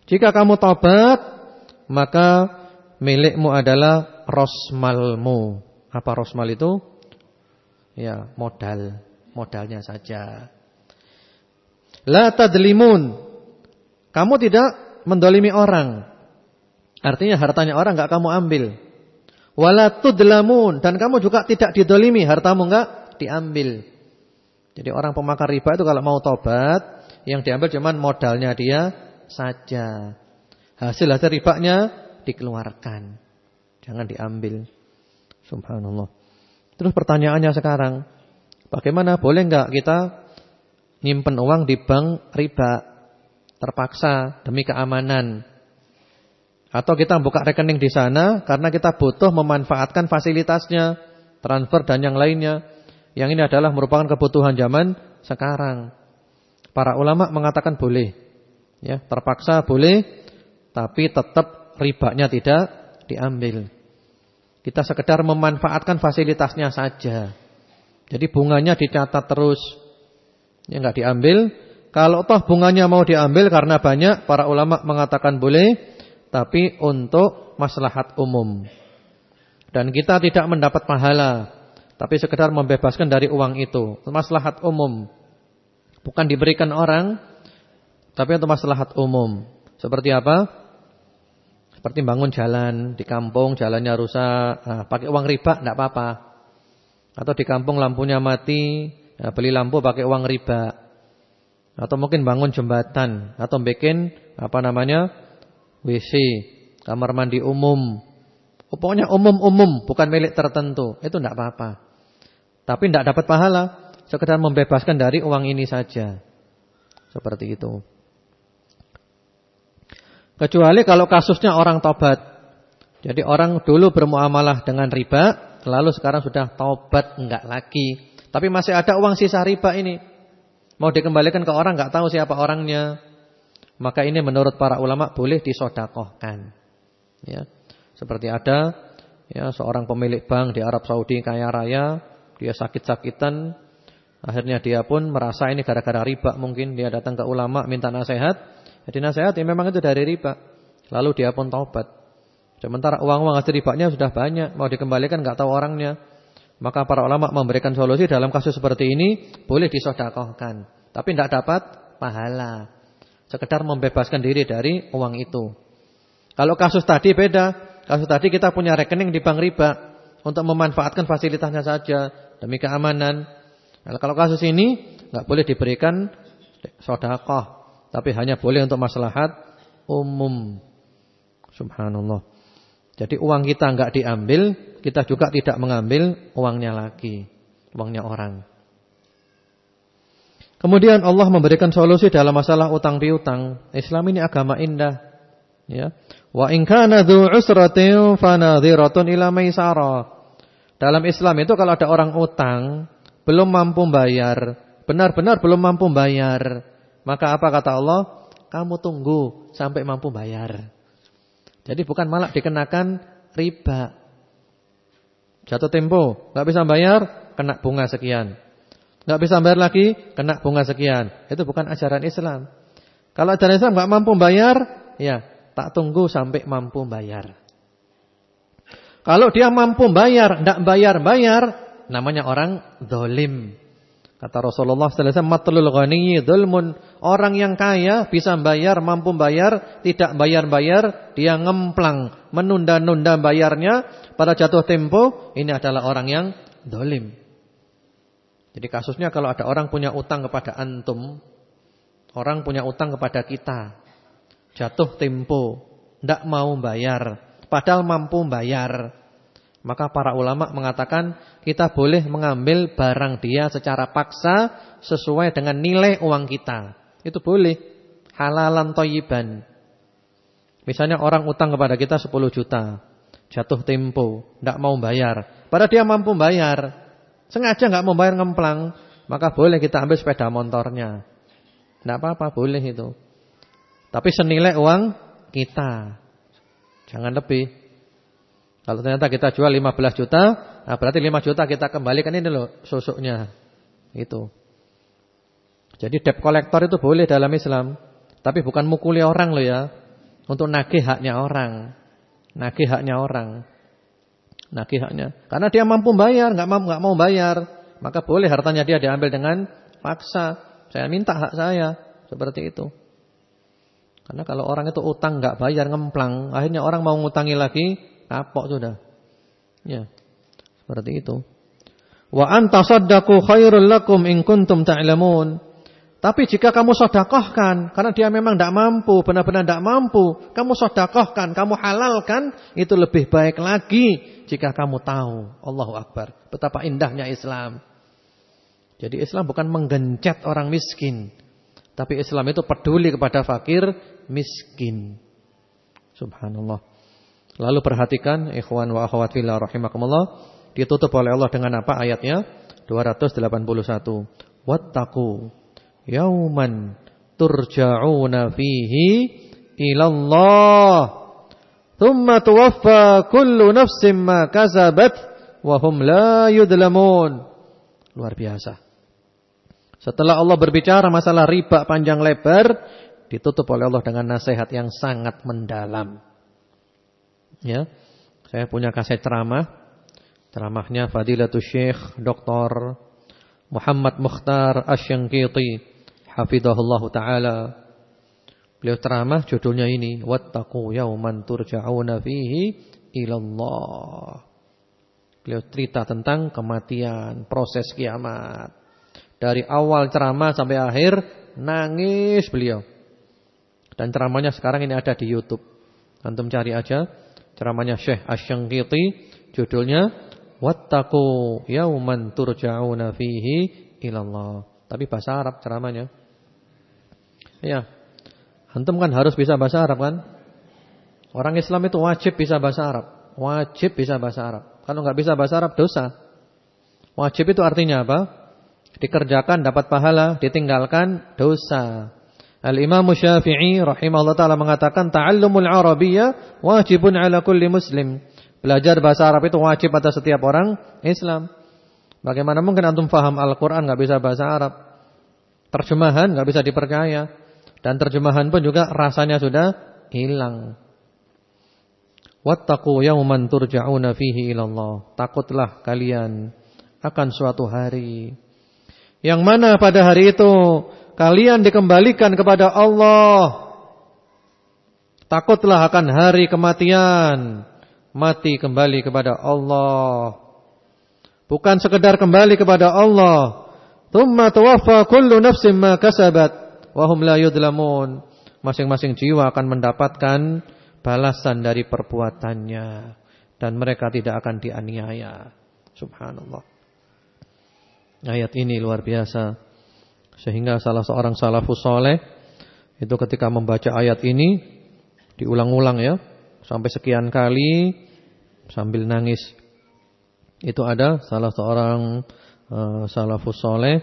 Jika kamu tobat, maka milikmu adalah rosmalmu. Apa rosmal itu? Ya, modal. Modalnya saja. La tadlimun. Kamu tidak mendolimi orang. Artinya hartanya orang enggak kamu ambil. Wala tudlamun dan kamu juga tidak didolimi, hartamu enggak diambil. Jadi orang pemakan riba itu kalau mau tobat, yang diambil cuma modalnya dia saja. Hasil hasil ribanya dikeluarkan. Jangan diambil. Subhanallah. Terus pertanyaannya sekarang, bagaimana boleh enggak kita nyimpen uang di bank riba terpaksa demi keamanan? Atau kita buka rekening di sana karena kita butuh memanfaatkan fasilitasnya, transfer dan yang lainnya. Yang ini adalah merupakan kebutuhan zaman sekarang. Para ulama mengatakan boleh. Ya, terpaksa boleh, tapi tetap ribanya tidak diambil. Kita sekedar memanfaatkan fasilitasnya saja. Jadi bunganya dicatat terus. Ya enggak diambil. Kalau toh bunganya mau diambil karena banyak, para ulama mengatakan boleh tapi untuk maslahat umum. Dan kita tidak mendapat pahala, tapi sekedar membebaskan dari uang itu, maslahat umum. Bukan diberikan orang, tapi untuk maslahat umum. Seperti apa? Seperti bangun jalan di kampung, jalannya rusak, nah, pakai uang riba tidak apa-apa. Atau di kampung lampunya mati, ya, beli lampu pakai uang riba. Atau mungkin bangun jembatan atau bikin apa namanya? WC, kamar mandi umum. Pokoknya umum-umum, bukan milik tertentu. Itu tidak apa-apa. Tapi tidak dapat pahala. Sekedar membebaskan dari uang ini saja. Seperti itu. Kecuali kalau kasusnya orang tobat. Jadi orang dulu bermuamalah dengan riba. Lalu sekarang sudah tobat, enggak lagi. Tapi masih ada uang sisa riba ini. Mau dikembalikan ke orang, enggak tahu siapa orangnya. Maka ini menurut para ulama boleh disodakohkan. Ya. Seperti ada ya seorang pemilik bank di Arab Saudi kaya raya, dia sakit-sakitan, akhirnya dia pun merasa ini gara-gara riba mungkin dia datang ke ulama minta nasihat. Ya memang itu dari riba. Lalu dia pun taubat. Sementara uang-uang hasil ribanya sudah banyak, mau dikembalikan nggak tahu orangnya. Maka para ulama memberikan solusi dalam kasus seperti ini boleh disodakohkan, tapi tidak dapat pahala. Sekedar membebaskan diri dari uang itu. Kalau kasus tadi beda. Kasus tadi kita punya rekening di bank riba. Untuk memanfaatkan fasilitasnya saja. Demi keamanan. Nah, kalau kasus ini nggak boleh diberikan sodakoh. Tapi hanya boleh untuk maslahat umum. Subhanallah. Jadi uang kita enggak diambil, kita juga tidak mengambil uangnya lagi, uangnya orang. Kemudian Allah memberikan solusi dalam masalah utang piutang. Islam ini agama indah. Ya. Wa in kana dzu usratin fanadhiratun ila maisara. Dalam Islam itu kalau ada orang utang belum mampu bayar, benar-benar belum mampu bayar, maka apa kata Allah? Kamu tunggu sampai mampu bayar. Jadi bukan malah dikenakan riba. Jatuh tempo, enggak bisa bayar, kena bunga sekian. Enggak bisa bayar lagi, kena bunga sekian. Itu bukan ajaran Islam. Kalau ajaran Islam enggak mampu bayar, ya tak tunggu sampai mampu bayar. Kalau dia mampu bayar, enggak bayar-bayar, namanya orang dolim. Kata Rasulullah wasallam, "Matlul ghaniyyi dzulmun." Orang yang kaya bisa bayar, mampu bayar, tidak bayar-bayar, dia ngemplang, menunda-nunda bayarnya pada jatuh tempo, ini adalah orang yang dolim. Jadi kasusnya kalau ada orang punya utang kepada antum, orang punya utang kepada kita, jatuh tempo, tidak mau bayar, padahal mampu bayar, maka para ulama mengatakan kita boleh mengambil barang dia secara paksa sesuai dengan nilai uang kita. Itu boleh, halalan toyiban. Misalnya orang utang kepada kita 10 juta, jatuh tempo, tidak mau bayar, padahal dia mampu bayar. Sengaja nggak mau bayar ngemplang, maka boleh kita ambil sepeda motornya. Tidak apa-apa, boleh itu. Tapi senilai uang kita. Jangan lebih. Kalau ternyata kita jual 15 juta, nah berarti 5 juta kita kembalikan ini loh susuknya. Itu. Jadi debt collector itu boleh dalam Islam. Tapi bukan mukuli orang loh ya. Untuk nagih haknya orang. Nagih haknya orang nagih haknya. Karena dia mampu bayar, nggak mau nggak mau bayar, maka boleh hartanya dia diambil dengan paksa. Saya minta hak saya, seperti itu. Karena kalau orang itu utang nggak bayar ngemplang, akhirnya orang mau ngutangi lagi, kapok sudah. Ya. Seperti itu. Wa anta saddaqu khairul lakum in kuntum ta'lamun. Tapi jika kamu sodakohkan, karena dia memang tidak mampu, benar-benar tidak mampu, kamu sodakohkan, kamu halalkan, itu lebih baik lagi jika kamu tahu. Allahu Akbar. Betapa indahnya Islam. Jadi Islam bukan menggencet orang miskin. Tapi Islam itu peduli kepada fakir miskin. Subhanallah. Lalu perhatikan, ikhwan wa akhwat fillah rahimakumullah. Ditutup oleh Allah dengan apa ayatnya? 281. Wattaqu yauman turja'una fihi ila Allah thumma tuwaffa kullu nafsin ma kasabat wa hum la yudlamun luar biasa setelah Allah berbicara masalah riba panjang lebar ditutup oleh Allah dengan nasihat yang sangat mendalam ya saya punya kaset ceramah ceramahnya Fadilatul Syekh Dr. Muhammad Mukhtar Asyangkiti hafizahullah taala. Beliau ceramah judulnya ini wattaqu yauman turja'una fihi ilallah. Beliau cerita tentang kematian, proses kiamat. Dari awal ceramah sampai akhir nangis beliau. Dan ceramahnya sekarang ini ada di YouTube. Antum cari aja ceramahnya Syekh Asy-Syanqiti judulnya Wattaqu yauman turja'una fihi ilallah. Tapi bahasa Arab ceramahnya. Ya. Antum kan harus bisa bahasa Arab kan? Orang Islam itu wajib bisa bahasa Arab. Wajib bisa bahasa Arab. Kalau nggak bisa bahasa Arab dosa. Wajib itu artinya apa? Dikerjakan dapat pahala, ditinggalkan dosa. Al-Imam Syafi'i rahimahullah taala mengatakan ta'allumul arabiyyah wajibun 'ala kulli muslim. Belajar bahasa Arab itu wajib atas setiap orang Islam. Bagaimana mungkin antum faham Al-Qur'an nggak bisa bahasa Arab? Terjemahan nggak bisa dipercaya. Dan terjemahan pun juga rasanya sudah hilang. Wattaqu yawman turja'una fihi ilallah. Takutlah kalian akan suatu hari yang mana pada hari itu kalian dikembalikan kepada Allah. Takutlah akan hari kematian. Mati kembali kepada Allah. Bukan sekedar kembali kepada Allah. Thumma tuwaffa kullu nafsin ma kasabat wahum la yudlamun. Masing-masing jiwa akan mendapatkan balasan dari perbuatannya dan mereka tidak akan dianiaya. Subhanallah. Ayat ini luar biasa. Sehingga salah seorang salafus soleh itu ketika membaca ayat ini diulang-ulang ya sampai sekian kali sambil nangis. Itu ada salah seorang uh, salafus soleh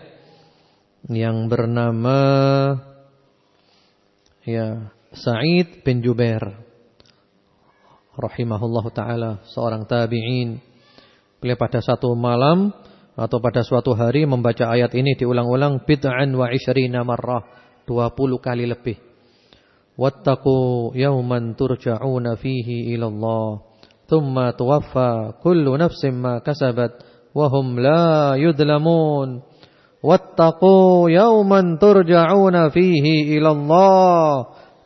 yang bernama ya Sa'id bin Jubair rahimahullah taala seorang tabi'in beliau pada satu malam atau pada suatu hari membaca ayat ini diulang-ulang bid'an wa isyrina marrah 20 kali lebih. Wattaqu yawman turja'una fihi ila Allah thumma tuwaffa kullu nafsin ma kasabat wa hum la yudlamun. Wattaqu yawman turja'una fihi ila Allah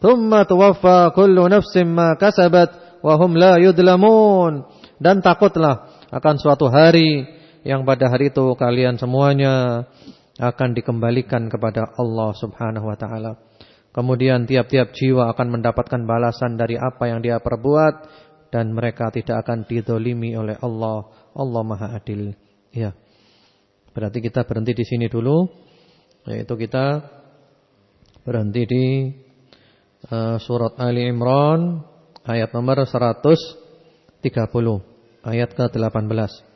thumma tuwaffa kullu nafsin ma kasabat wa hum la yudlamun. Dan takutlah akan suatu hari yang pada hari itu kalian semuanya akan dikembalikan kepada Allah Subhanahu wa taala. Kemudian tiap-tiap jiwa akan mendapatkan balasan dari apa yang dia perbuat dan mereka tidak akan didolimi oleh Allah. Allah Maha Adil. Ya. Berarti kita berhenti di sini dulu. Yaitu kita berhenti di uh, surat Ali Imran ayat nomor 130. Ayat ke-18.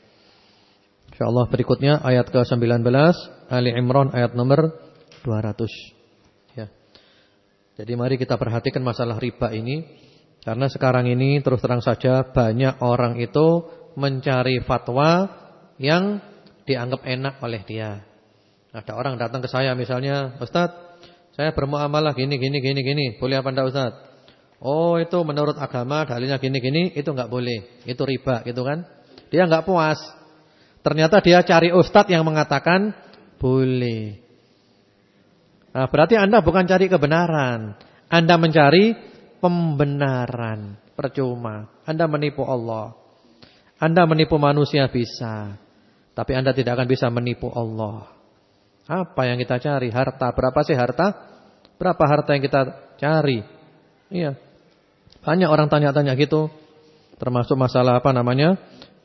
InsyaAllah berikutnya ayat ke-19 Ali Imran ayat nomor 200. Ya. Jadi mari kita perhatikan masalah riba ini karena sekarang ini terus terang saja banyak orang itu mencari fatwa yang dianggap enak oleh dia. Ada orang datang ke saya misalnya, "Ustaz, saya bermuamalah gini gini gini gini, boleh apa enggak Ustaz?" Oh, itu menurut agama dalilnya gini gini, itu enggak boleh. Itu riba gitu kan. Dia enggak puas. Ternyata dia cari ustaz yang mengatakan boleh. Nah, berarti Anda bukan cari kebenaran. Anda mencari pembenaran. Percuma. Anda menipu Allah. Anda menipu manusia bisa. Tapi Anda tidak akan bisa menipu Allah. Apa yang kita cari? Harta. Berapa sih harta? Berapa harta yang kita cari? Iya. Banyak orang tanya-tanya gitu. Termasuk masalah apa namanya?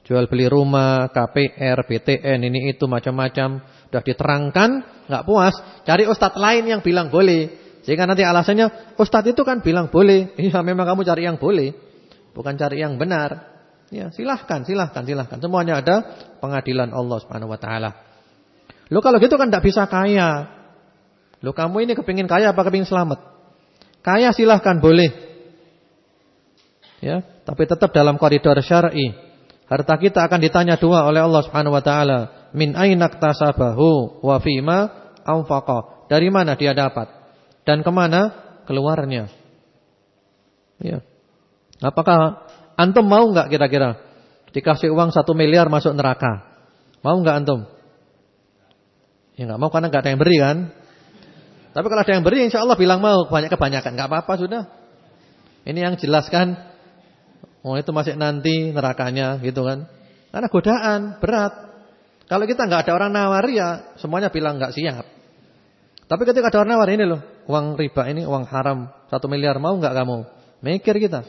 Jual beli rumah, KPR, BTN, ini itu macam-macam. Sudah diterangkan, nggak puas. Cari ustadz lain yang bilang boleh. Sehingga nanti alasannya, ustadz itu kan bilang boleh. Iya memang kamu cari yang boleh. Bukan cari yang benar. Ya, silahkan, silahkan, silahkan. Semuanya ada pengadilan Allah Subhanahu wa taala. Lo kalau gitu kan tidak bisa kaya. Lo kamu ini kepingin kaya apa kepingin selamat? Kaya silahkan boleh. Ya, tapi tetap dalam koridor syar'i. Harta kita akan ditanya dua oleh Allah Subhanahu wa taala. Min aina tasabahu wa fima anfaqa. Dari mana dia dapat? Dan ke mana keluarnya? Ya. Apakah Antum mau nggak kira-kira dikasih uang satu miliar masuk neraka? Mau nggak antum? Ya nggak mau karena nggak ada yang beri kan. Tapi kalau ada yang beri, insya Allah bilang mau banyak kebanyakan, nggak apa-apa sudah. Ini yang jelaskan. Oh itu masih nanti nerakanya gitu kan. Karena godaan berat. Kalau kita nggak ada orang nawari ya semuanya bilang nggak siap. Tapi ketika ada orang nawari ini loh, uang riba ini uang haram satu miliar mau nggak kamu? Mikir kita.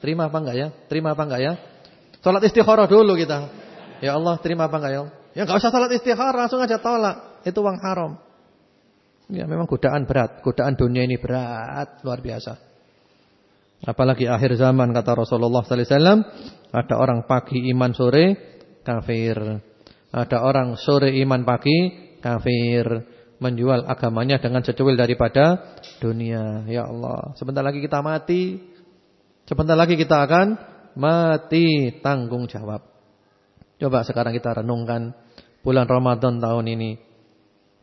Terima apa enggak ya? Terima apa enggak ya? Salat istikharah dulu kita. Ya Allah, terima apa enggak ya? Ya enggak usah salat istikharah, langsung aja tolak. Itu uang haram. Ya memang godaan berat, godaan dunia ini berat, luar biasa. Apalagi akhir zaman kata Rasulullah sallallahu alaihi wasallam, ada orang pagi iman sore kafir. Ada orang sore iman pagi kafir, menjual agamanya dengan secuil daripada dunia. Ya Allah, sebentar lagi kita mati, Sebentar lagi kita akan mati tanggung jawab. Coba sekarang kita renungkan bulan Ramadan tahun ini.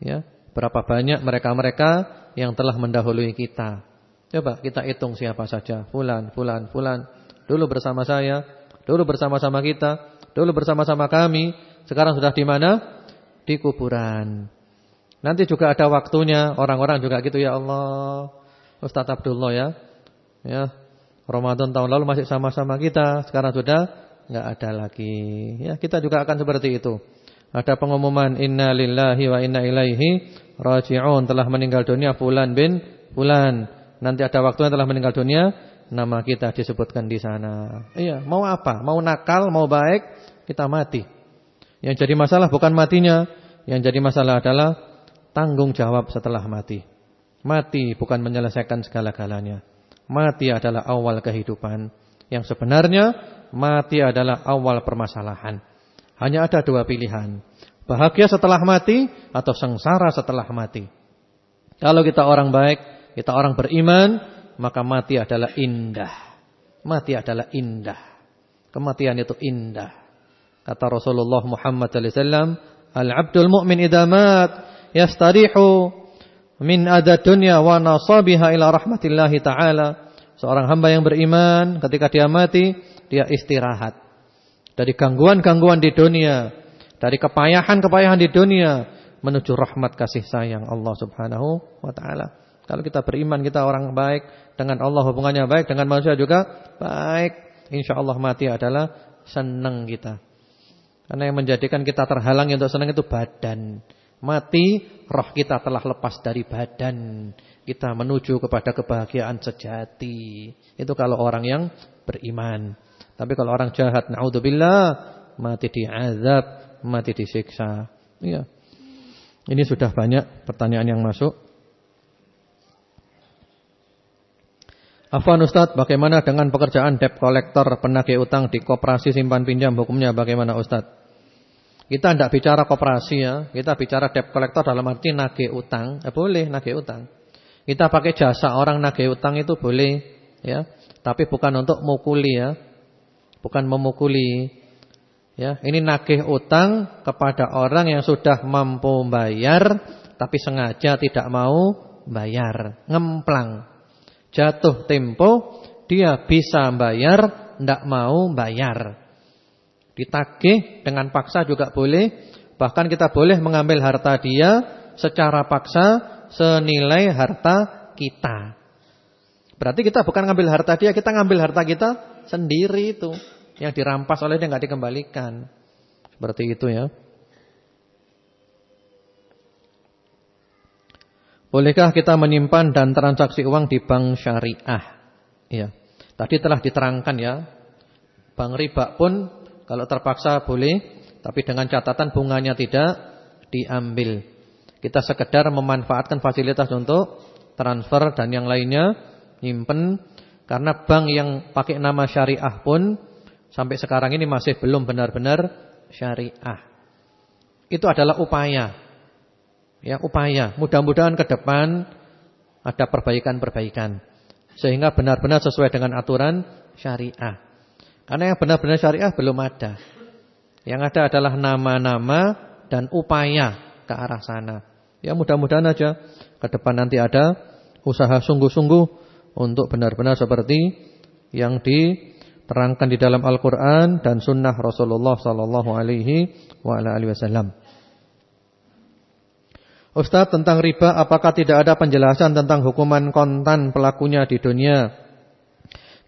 Ya, berapa banyak mereka-mereka yang telah mendahului kita. Coba kita hitung siapa saja. Fulan, fulan, fulan. Dulu bersama saya, dulu bersama-sama kita, dulu bersama-sama kami. Sekarang sudah di mana? Di kuburan. Nanti juga ada waktunya orang-orang juga gitu ya Allah. Ustaz Abdullah ya. Ya, Ramadan tahun lalu masih sama-sama kita, sekarang sudah enggak ada lagi. Ya, kita juga akan seperti itu. Ada pengumuman inna lillahi wa inna ilaihi raji'un telah meninggal dunia fulan bin fulan. Nanti ada waktunya telah meninggal dunia nama kita disebutkan di sana. Iya, mau apa? Mau nakal, mau baik, kita mati. Yang jadi masalah bukan matinya, yang jadi masalah adalah tanggung jawab setelah mati. Mati bukan menyelesaikan segala-galanya. Mati adalah awal kehidupan. Yang sebenarnya mati adalah awal permasalahan. Hanya ada dua pilihan. Bahagia setelah mati atau sengsara setelah mati. Kalau kita orang baik, kita orang beriman, maka mati adalah indah. Mati adalah indah. Kematian itu indah. Kata Rasulullah Muhammad SAW, Al-abdul mu'min idha mat, yastarihu min ada dunya wa nasabiha ila rahmatillahi ta'ala. Seorang hamba yang beriman, ketika dia mati, dia istirahat. Dari gangguan-gangguan di dunia, dari kepayahan-kepayahan di dunia menuju rahmat kasih sayang Allah Subhanahu wa taala. Kalau kita beriman, kita orang baik, dengan Allah hubungannya baik, dengan manusia juga baik. Insya Allah mati adalah senang kita. Karena yang menjadikan kita terhalang untuk senang itu badan. Mati, roh kita telah lepas dari badan. Kita menuju kepada kebahagiaan sejati. Itu kalau orang yang beriman. Tapi kalau orang jahat, naudzubillah, mati diazab, mati disiksa. Iya. Ini sudah banyak pertanyaan yang masuk. Afwan Ustaz, bagaimana dengan pekerjaan debt collector penagih utang di koperasi simpan pinjam hukumnya bagaimana Ustaz? Kita tidak bicara koperasi ya, kita bicara debt collector dalam arti nagih utang, eh, boleh nagih utang. Kita pakai jasa orang nagih utang itu boleh ya, tapi bukan untuk mukuli ya. Bukan memukuli. Ya, ini nagih utang kepada orang yang sudah mampu bayar tapi sengaja tidak mau bayar, ngemplang. Jatuh tempo, dia bisa bayar, tidak mau bayar. Ditagih dengan paksa juga boleh, bahkan kita boleh mengambil harta dia secara paksa senilai harta kita. Berarti kita bukan ngambil harta dia, kita ngambil harta kita sendiri itu. Yang dirampas oleh dia nggak dikembalikan. Seperti itu ya. Bolehkah kita menyimpan dan transaksi uang di bank syariah? Ya. Tadi telah diterangkan ya. Bank riba pun kalau terpaksa boleh, tapi dengan catatan bunganya tidak diambil. Kita sekedar memanfaatkan fasilitas untuk transfer dan yang lainnya nyimpen karena bank yang pakai nama syariah pun Sampai sekarang ini masih belum benar-benar syariah. Itu adalah upaya. Ya, upaya. Mudah-mudahan ke depan ada perbaikan-perbaikan sehingga benar-benar sesuai dengan aturan syariah. Karena yang benar-benar syariah belum ada. Yang ada adalah nama-nama dan upaya ke arah sana. Ya mudah-mudahan aja ke depan nanti ada usaha sungguh-sungguh untuk benar-benar seperti yang di terangkan di dalam Al-Qur'an dan sunnah Rasulullah sallallahu alaihi wasallam. Ustaz tentang riba apakah tidak ada penjelasan tentang hukuman kontan pelakunya di dunia?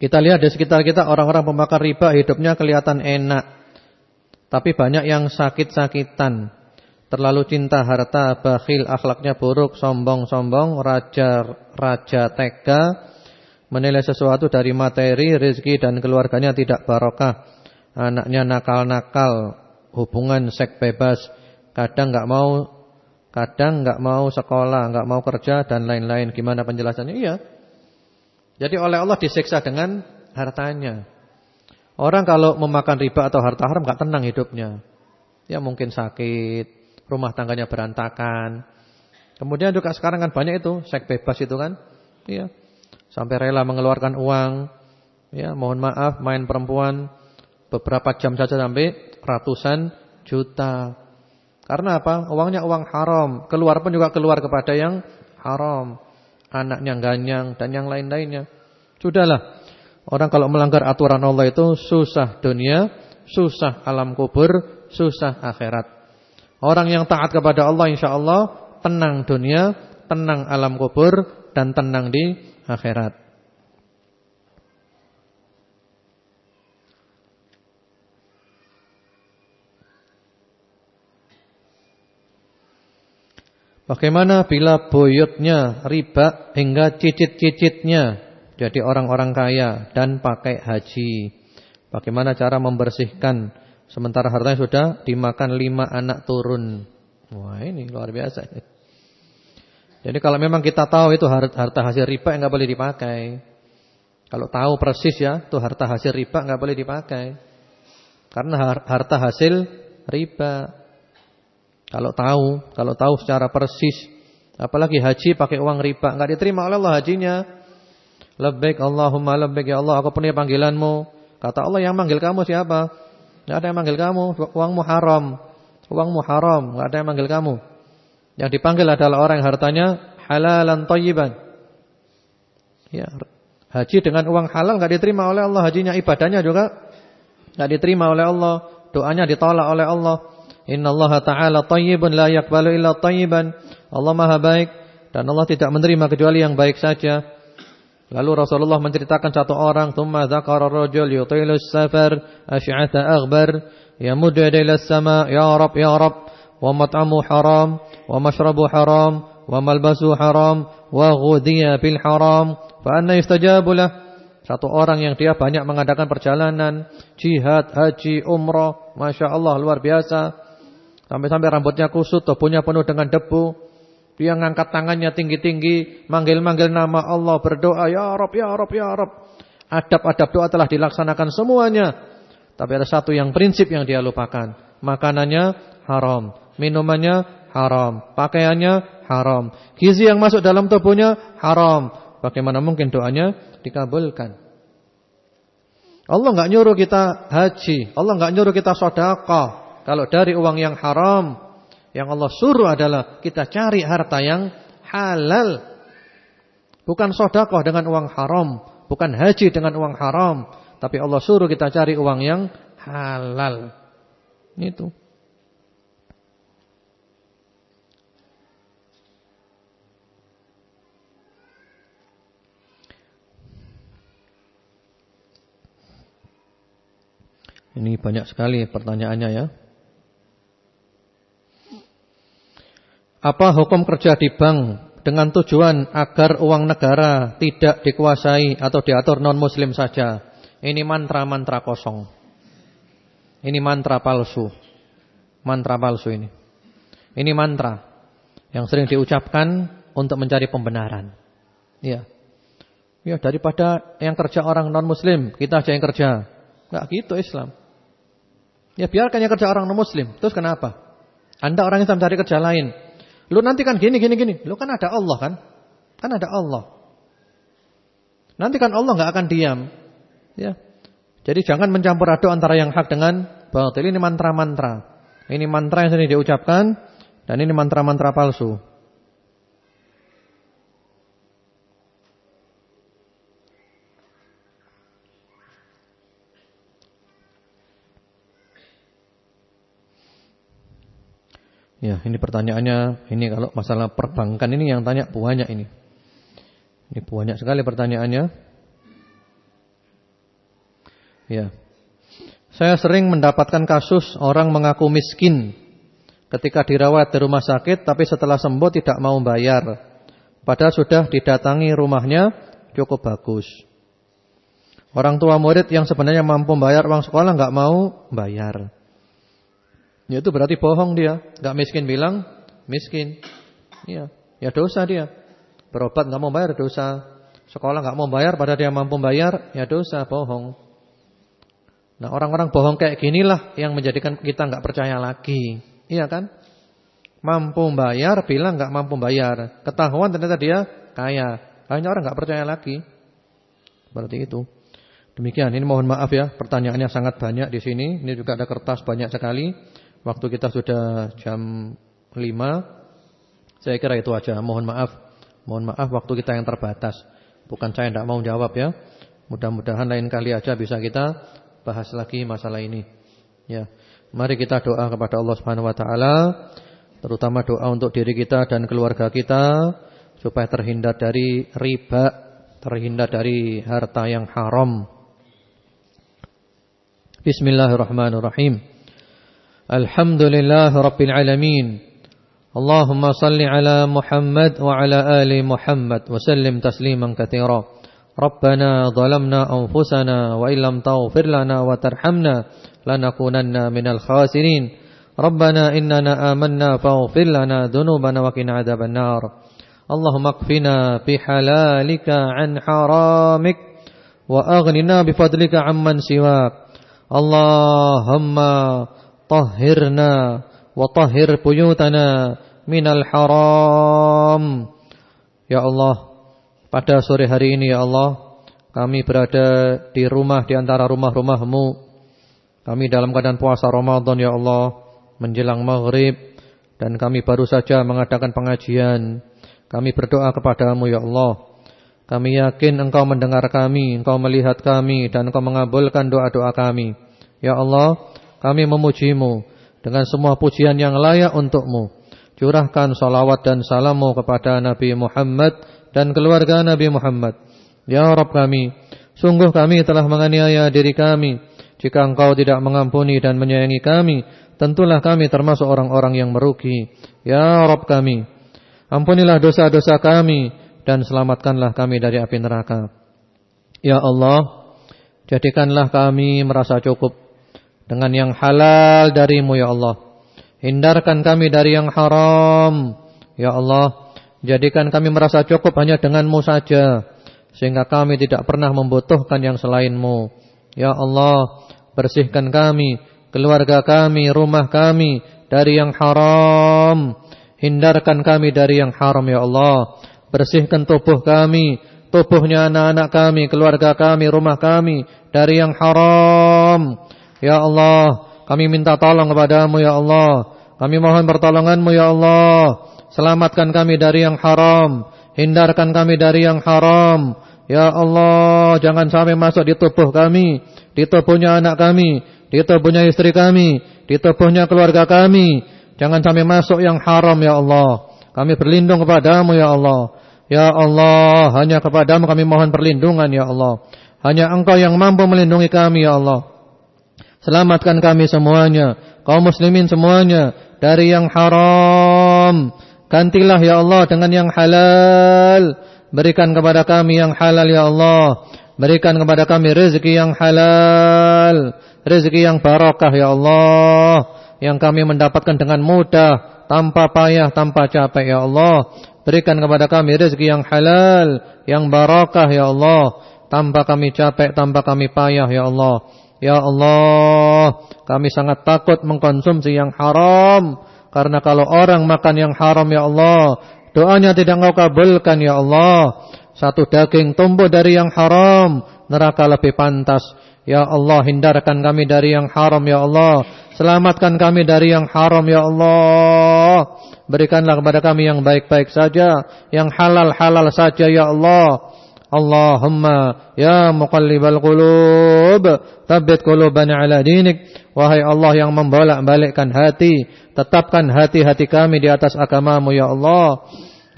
Kita lihat di sekitar kita orang-orang pemakan riba hidupnya kelihatan enak. Tapi banyak yang sakit-sakitan. Terlalu cinta harta, bakhil, akhlaknya buruk, sombong-sombong, raja-raja tega menilai sesuatu dari materi, rezeki dan keluarganya tidak barokah. Anaknya nakal-nakal, hubungan seks bebas, kadang nggak mau kadang nggak mau sekolah, nggak mau kerja dan lain-lain. Gimana penjelasannya? Iya. Jadi oleh Allah disiksa dengan hartanya. Orang kalau memakan riba atau harta haram nggak tenang hidupnya. Ya mungkin sakit, rumah tangganya berantakan. Kemudian juga sekarang kan banyak itu seks bebas itu kan. Iya sampai rela mengeluarkan uang. Ya, mohon maaf main perempuan beberapa jam saja sampai ratusan juta. Karena apa? Uangnya uang haram, keluar pun juga keluar kepada yang haram. Anaknya ganyang dan yang lain-lainnya. Sudahlah. Orang kalau melanggar aturan Allah itu susah dunia, susah alam kubur, susah akhirat. Orang yang taat kepada Allah insya Allah tenang dunia, tenang alam kubur dan tenang di akhirat. Bagaimana bila boyotnya riba hingga cicit-cicitnya jadi orang-orang kaya dan pakai haji. Bagaimana cara membersihkan sementara hartanya sudah dimakan lima anak turun. Wah ini luar biasa. Jadi kalau memang kita tahu itu harta hasil riba nggak boleh dipakai. Kalau tahu persis ya, itu harta hasil riba nggak boleh dipakai. Karena harta hasil riba. Kalau tahu, kalau tahu secara persis, apalagi haji pakai uang riba, nggak diterima oleh Allah hajinya. Labbaik Allahumma labbaik ya Allah, aku punya panggilanmu. Kata Allah yang manggil kamu siapa? Enggak ada yang manggil kamu, uangmu haram. Uangmu haram, enggak ada yang manggil kamu. Yang dipanggil adalah orang yang hartanya halalan thayyiban. Ya, haji dengan uang halal enggak diterima oleh Allah, hajinya ibadahnya juga enggak diterima oleh Allah, doanya ditolak oleh Allah. Innallaha ta'ala thayyibun la yaqbalu illa thayyiban. Allah Maha baik dan Allah tidak menerima kecuali yang baik saja. Lalu Rasulullah menceritakan satu orang, "Tsumma dzakara ar-rajul yutilu as-safar, asy'atha aghbar, yamuddu ila as-sama, ya Rabb, ya Rabb, wa mat'amu haram, wa mashrabu haram, wa malbasu haram, wa ghudhiya bil haram, fa anna yustajabu lah?" Satu orang yang dia banyak mengadakan perjalanan, jihad, haji, umrah, Masya Allah luar biasa. Sampai-sampai rambutnya kusut, tubuhnya penuh dengan debu. Dia ngangkat tangannya tinggi-tinggi, manggil-manggil nama Allah, berdoa, Ya Rob, Ya Rob, Ya Rob. Adab-adab doa telah dilaksanakan semuanya. Tapi ada satu yang prinsip yang dia lupakan. Makanannya haram, minumannya haram, pakaiannya haram. Gizi yang masuk dalam tubuhnya haram. Bagaimana mungkin doanya dikabulkan? Allah enggak nyuruh kita haji, Allah enggak nyuruh kita sedekah kalau dari uang yang haram. Yang Allah suruh adalah kita cari harta yang halal. Bukan sodakoh dengan uang haram. Bukan haji dengan uang haram. Tapi Allah suruh kita cari uang yang halal. Itu. Ini banyak sekali pertanyaannya ya. Apa hukum kerja di bank dengan tujuan agar uang negara tidak dikuasai atau diatur non-muslim saja? Ini mantra-mantra kosong. Ini mantra palsu. Mantra palsu ini. Ini mantra yang sering diucapkan untuk mencari pembenaran. Ya. Ya, daripada yang kerja orang non-muslim, kita aja yang kerja. Enggak gitu Islam. Ya biarkan yang kerja orang non-muslim. Terus kenapa? Anda orang Islam cari kerja lain. Lu nanti kan gini gini gini. Lu kan ada Allah kan? Kan ada Allah. Nanti kan Allah nggak akan diam. Ya. Jadi jangan mencampur aduk antara yang hak dengan batil. Ini mantra-mantra. Ini mantra yang sering diucapkan dan ini mantra-mantra palsu. Ya, ini pertanyaannya, ini kalau masalah perbankan ini yang tanya banyak ini. Ini banyak sekali pertanyaannya. Ya. Saya sering mendapatkan kasus orang mengaku miskin ketika dirawat di rumah sakit tapi setelah sembuh tidak mau bayar. Padahal sudah didatangi rumahnya cukup bagus. Orang tua murid yang sebenarnya mampu bayar uang sekolah nggak mau bayar. Ya itu berarti bohong dia. Gak miskin bilang miskin. Iya, ya dosa dia. Berobat gak mau bayar dosa. Sekolah gak mau bayar pada dia mampu bayar, ya dosa, bohong. Nah orang-orang bohong kayak ginilah yang menjadikan kita gak percaya lagi. Iya kan? Mampu bayar, bilang gak mampu bayar. Ketahuan ternyata dia kaya. Hanya orang gak percaya lagi. Seperti itu. Demikian, ini mohon maaf ya, pertanyaannya sangat banyak di sini. Ini juga ada kertas banyak sekali. Waktu kita sudah jam 5 Saya kira itu aja. Mohon maaf. Mohon maaf waktu kita yang terbatas. Bukan saya tidak mau jawab ya. Mudah-mudahan lain kali aja bisa kita Bahas lagi masalah ini. Ya. Mari kita doa kepada Allah Subhanahu Wa Taala, terutama doa untuk diri kita dan keluarga kita supaya terhindar dari riba, terhindar dari harta yang haram. Bismillahirrahmanirrahim. الحمد لله رب العالمين اللهم صل على محمد وعلى آل محمد وسلم تسليما كثيرا ربنا ظلمنا أنفسنا وإن لم تغفر لنا وترحمنا لنكونن من الخاسرين ربنا إننا آمنا فاغفر لنا ذنوبنا وقنا عذاب النار اللهم اكفنا بحلالك عن حرامك وأغننا بفضلك عمن سواك اللهم tahhirna wa tahhir buyutana minal haram. Ya Allah, pada sore hari ini ya Allah, kami berada di rumah di antara rumah-rumahmu. Kami dalam keadaan puasa Ramadan ya Allah, menjelang maghrib dan kami baru saja mengadakan pengajian. Kami berdoa kepadamu ya Allah. Kami yakin engkau mendengar kami, engkau melihat kami dan engkau mengabulkan doa-doa kami. Ya Allah, kami memujimu Dengan semua pujian yang layak untukmu Curahkan salawat dan salamu kepada Nabi Muhammad dan keluarga Nabi Muhammad. Ya Rabb kami, sungguh kami telah menganiaya diri kami. Jika engkau tidak mengampuni dan menyayangi kami, tentulah kami termasuk orang-orang yang merugi. Ya Rabb kami, ampunilah dosa-dosa kami dan selamatkanlah kami dari api neraka. Ya Allah, jadikanlah kami merasa cukup dengan yang halal darimu ya Allah. Hindarkan kami dari yang haram. Ya Allah, Jadikan kami merasa cukup hanya denganmu saja Sehingga kami tidak pernah membutuhkan yang selainmu Ya Allah Bersihkan kami Keluarga kami, rumah kami Dari yang haram Hindarkan kami dari yang haram ya Allah Bersihkan tubuh kami Tubuhnya anak-anak kami Keluarga kami, rumah kami Dari yang haram Ya Allah Kami minta tolong kepadamu ya Allah. Kami mohon pertolonganmu ya Allah. Selamatkan kami dari yang haram. Hindarkan kami dari yang haram. Ya Allah Jangan sampai masuk di tubuh kami Di tubuhnya anak kami Di tubuhnya istri kami Di tubuhnya keluarga kami. Jangan sampai masuk yang haram ya Allah. Kami berlindung kepadamu ya Allah. Ya Allah Hanya kepadamu kami mohon perlindungan ya Allah. Hanya engkau yang mampu melindungi kami ya Allah Selamatkan kami semuanya Kaum muslimin semuanya Dari yang haram Gantilah ya Allah dengan yang halal. Berikan kepada kami yang halal ya Allah. Berikan kepada kami rezeki yang halal. Rezeki yang barakah ya Allah. Yang kami mendapatkan dengan mudah. Tanpa payah, tanpa capek ya Allah. Berikan kepada kami rezeki yang halal. Yang barakah ya Allah. Tanpa kami capek, tanpa kami payah ya Allah. Ya Allah. Kami sangat takut mengkonsumsi yang haram. Karena kalau orang makan yang haram ya Allah Doanya tidak engkau kabulkan ya Allah Satu daging tumbuh dari yang haram Neraka lebih pantas Ya Allah hindarkan kami dari yang haram ya Allah Selamatkan kami dari yang haram ya Allah Berikanlah kepada kami yang baik-baik saja Yang halal-halal saja ya Allah Allahumma ya muqallibal qulub Thabbit qulubana ala dinik Wahai Allah yang membolak-balikkan hati Tetapkan hati-hati kami di atas agamamu ya Allah.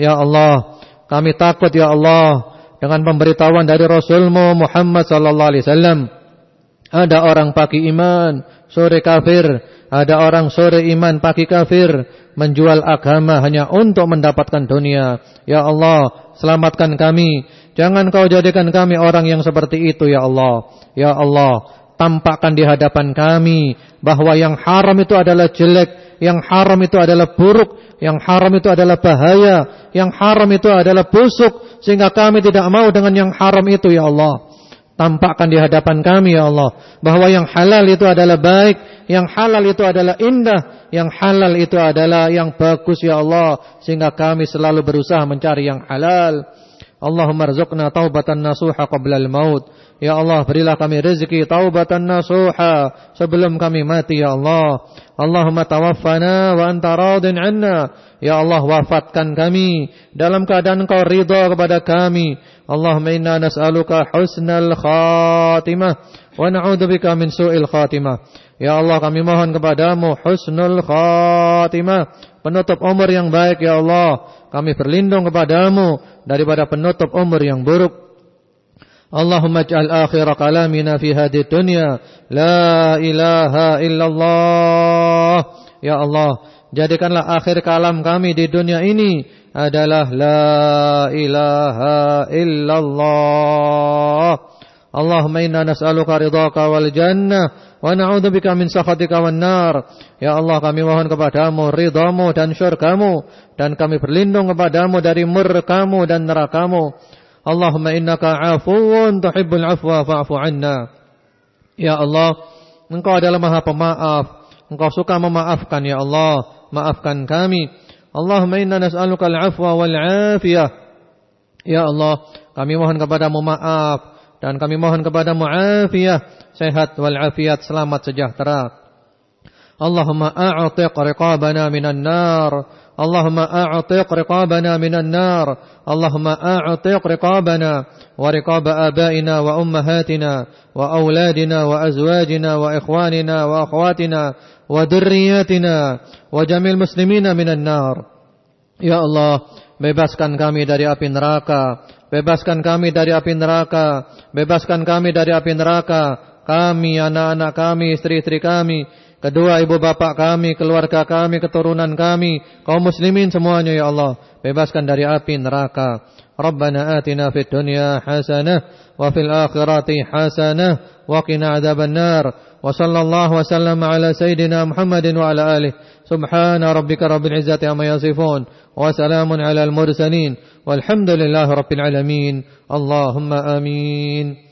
Ya Allah, kami takut ya Allah dengan pemberitahuan dari Rasulmu Muhammad sallallahu alaihi wasallam. Ada orang pagi iman, sore kafir. Ada orang sore iman, pagi kafir. Menjual agama hanya untuk mendapatkan dunia. Ya Allah, selamatkan kami. Jangan kau jadikan kami orang yang seperti itu ya Allah. Ya Allah, tampakkan di hadapan kami. Bahwa yang haram itu adalah jelek yang haram itu adalah buruk, yang haram itu adalah bahaya, yang haram itu adalah busuk sehingga kami tidak mau dengan yang haram itu ya Allah. Tampakkan di hadapan kami ya Allah bahwa yang halal itu adalah baik, yang halal itu adalah indah, yang halal itu adalah yang bagus ya Allah sehingga kami selalu berusaha mencari yang halal. Allahumma rzuqna taubatan nasuha qabla al-maut. Ya Allah berilah kami rezeki taubatan nasuha sebelum kami mati ya Allah. Allahumma tawaffana wa anta radin anna. Ya Allah wafatkan kami dalam keadaan Engkau ridha kepada kami. Allahumma inna nas'aluka husnal khatimah wa na'udzubika min su'il khatimah. Ya Allah kami mohon kepadamu husnul khatimah, penutup umur yang baik ya Allah. Kami berlindung kepadamu daripada penutup umur yang buruk. اللهم اجعل آخر كلامنا في هذه الدنيا لا إله إلا الله Ya Allah, jadikanlah akhir kalam kami di dunia ini adalah la ilaha illallah. Allahumma inna nas'aluka ridhaka wal jannah wa na'udzubika min sakhatika wan nar. Ya Allah, kami mohon kepadamu ridhamu dan syurgamu dan kami berlindung kepadamu dari murkamu dan nerakamu. Allahumma innaka 'afuwun tuhibbul 'afwa fa'fu 'anna. Ya Allah, Engkau adalah Maha Pemaaf Engkau suka memaafkan ya Allah, maafkan kami. Allahumma inna nas'aluka al-afwa wal afiyah. Ya Allah, kami mohon kepadamu maaf dan kami mohon kepadamu afiyah, sehat wal afiat, selamat sejahtera. Allahumma a'tiq riqabana minan nar. Allahumma a'tiq riqabana minan nar. Allahumma a'tiq riqabana wa riqab abaina wa ummahatina wa auladina wa azwajina wa ikhwanina wa akhwatina wa dhurriyyatina wa jamil muslimina minan nar. Ya Allah, bebaskan kami dari api neraka, bebaskan kami dari api neraka, bebaskan kami dari api neraka, kami, anak-anak kami, istri-istri kami, kedua ibu bapak kami, keluarga kami, keturunan kami, kaum muslimin semuanya ya Allah, bebaskan dari api neraka. Rabbana atina fid dunya hasanah wa fil akhirati hasanah wa qina adzaban nar. Wa sallallahu wa sallam ala sayyidina Muhammadin wa ala alihi. Subhana rabbika rabbil izzati amma yasifun wa salamun ala al mursalin walhamdulillahi rabbil alamin. Allahumma amin.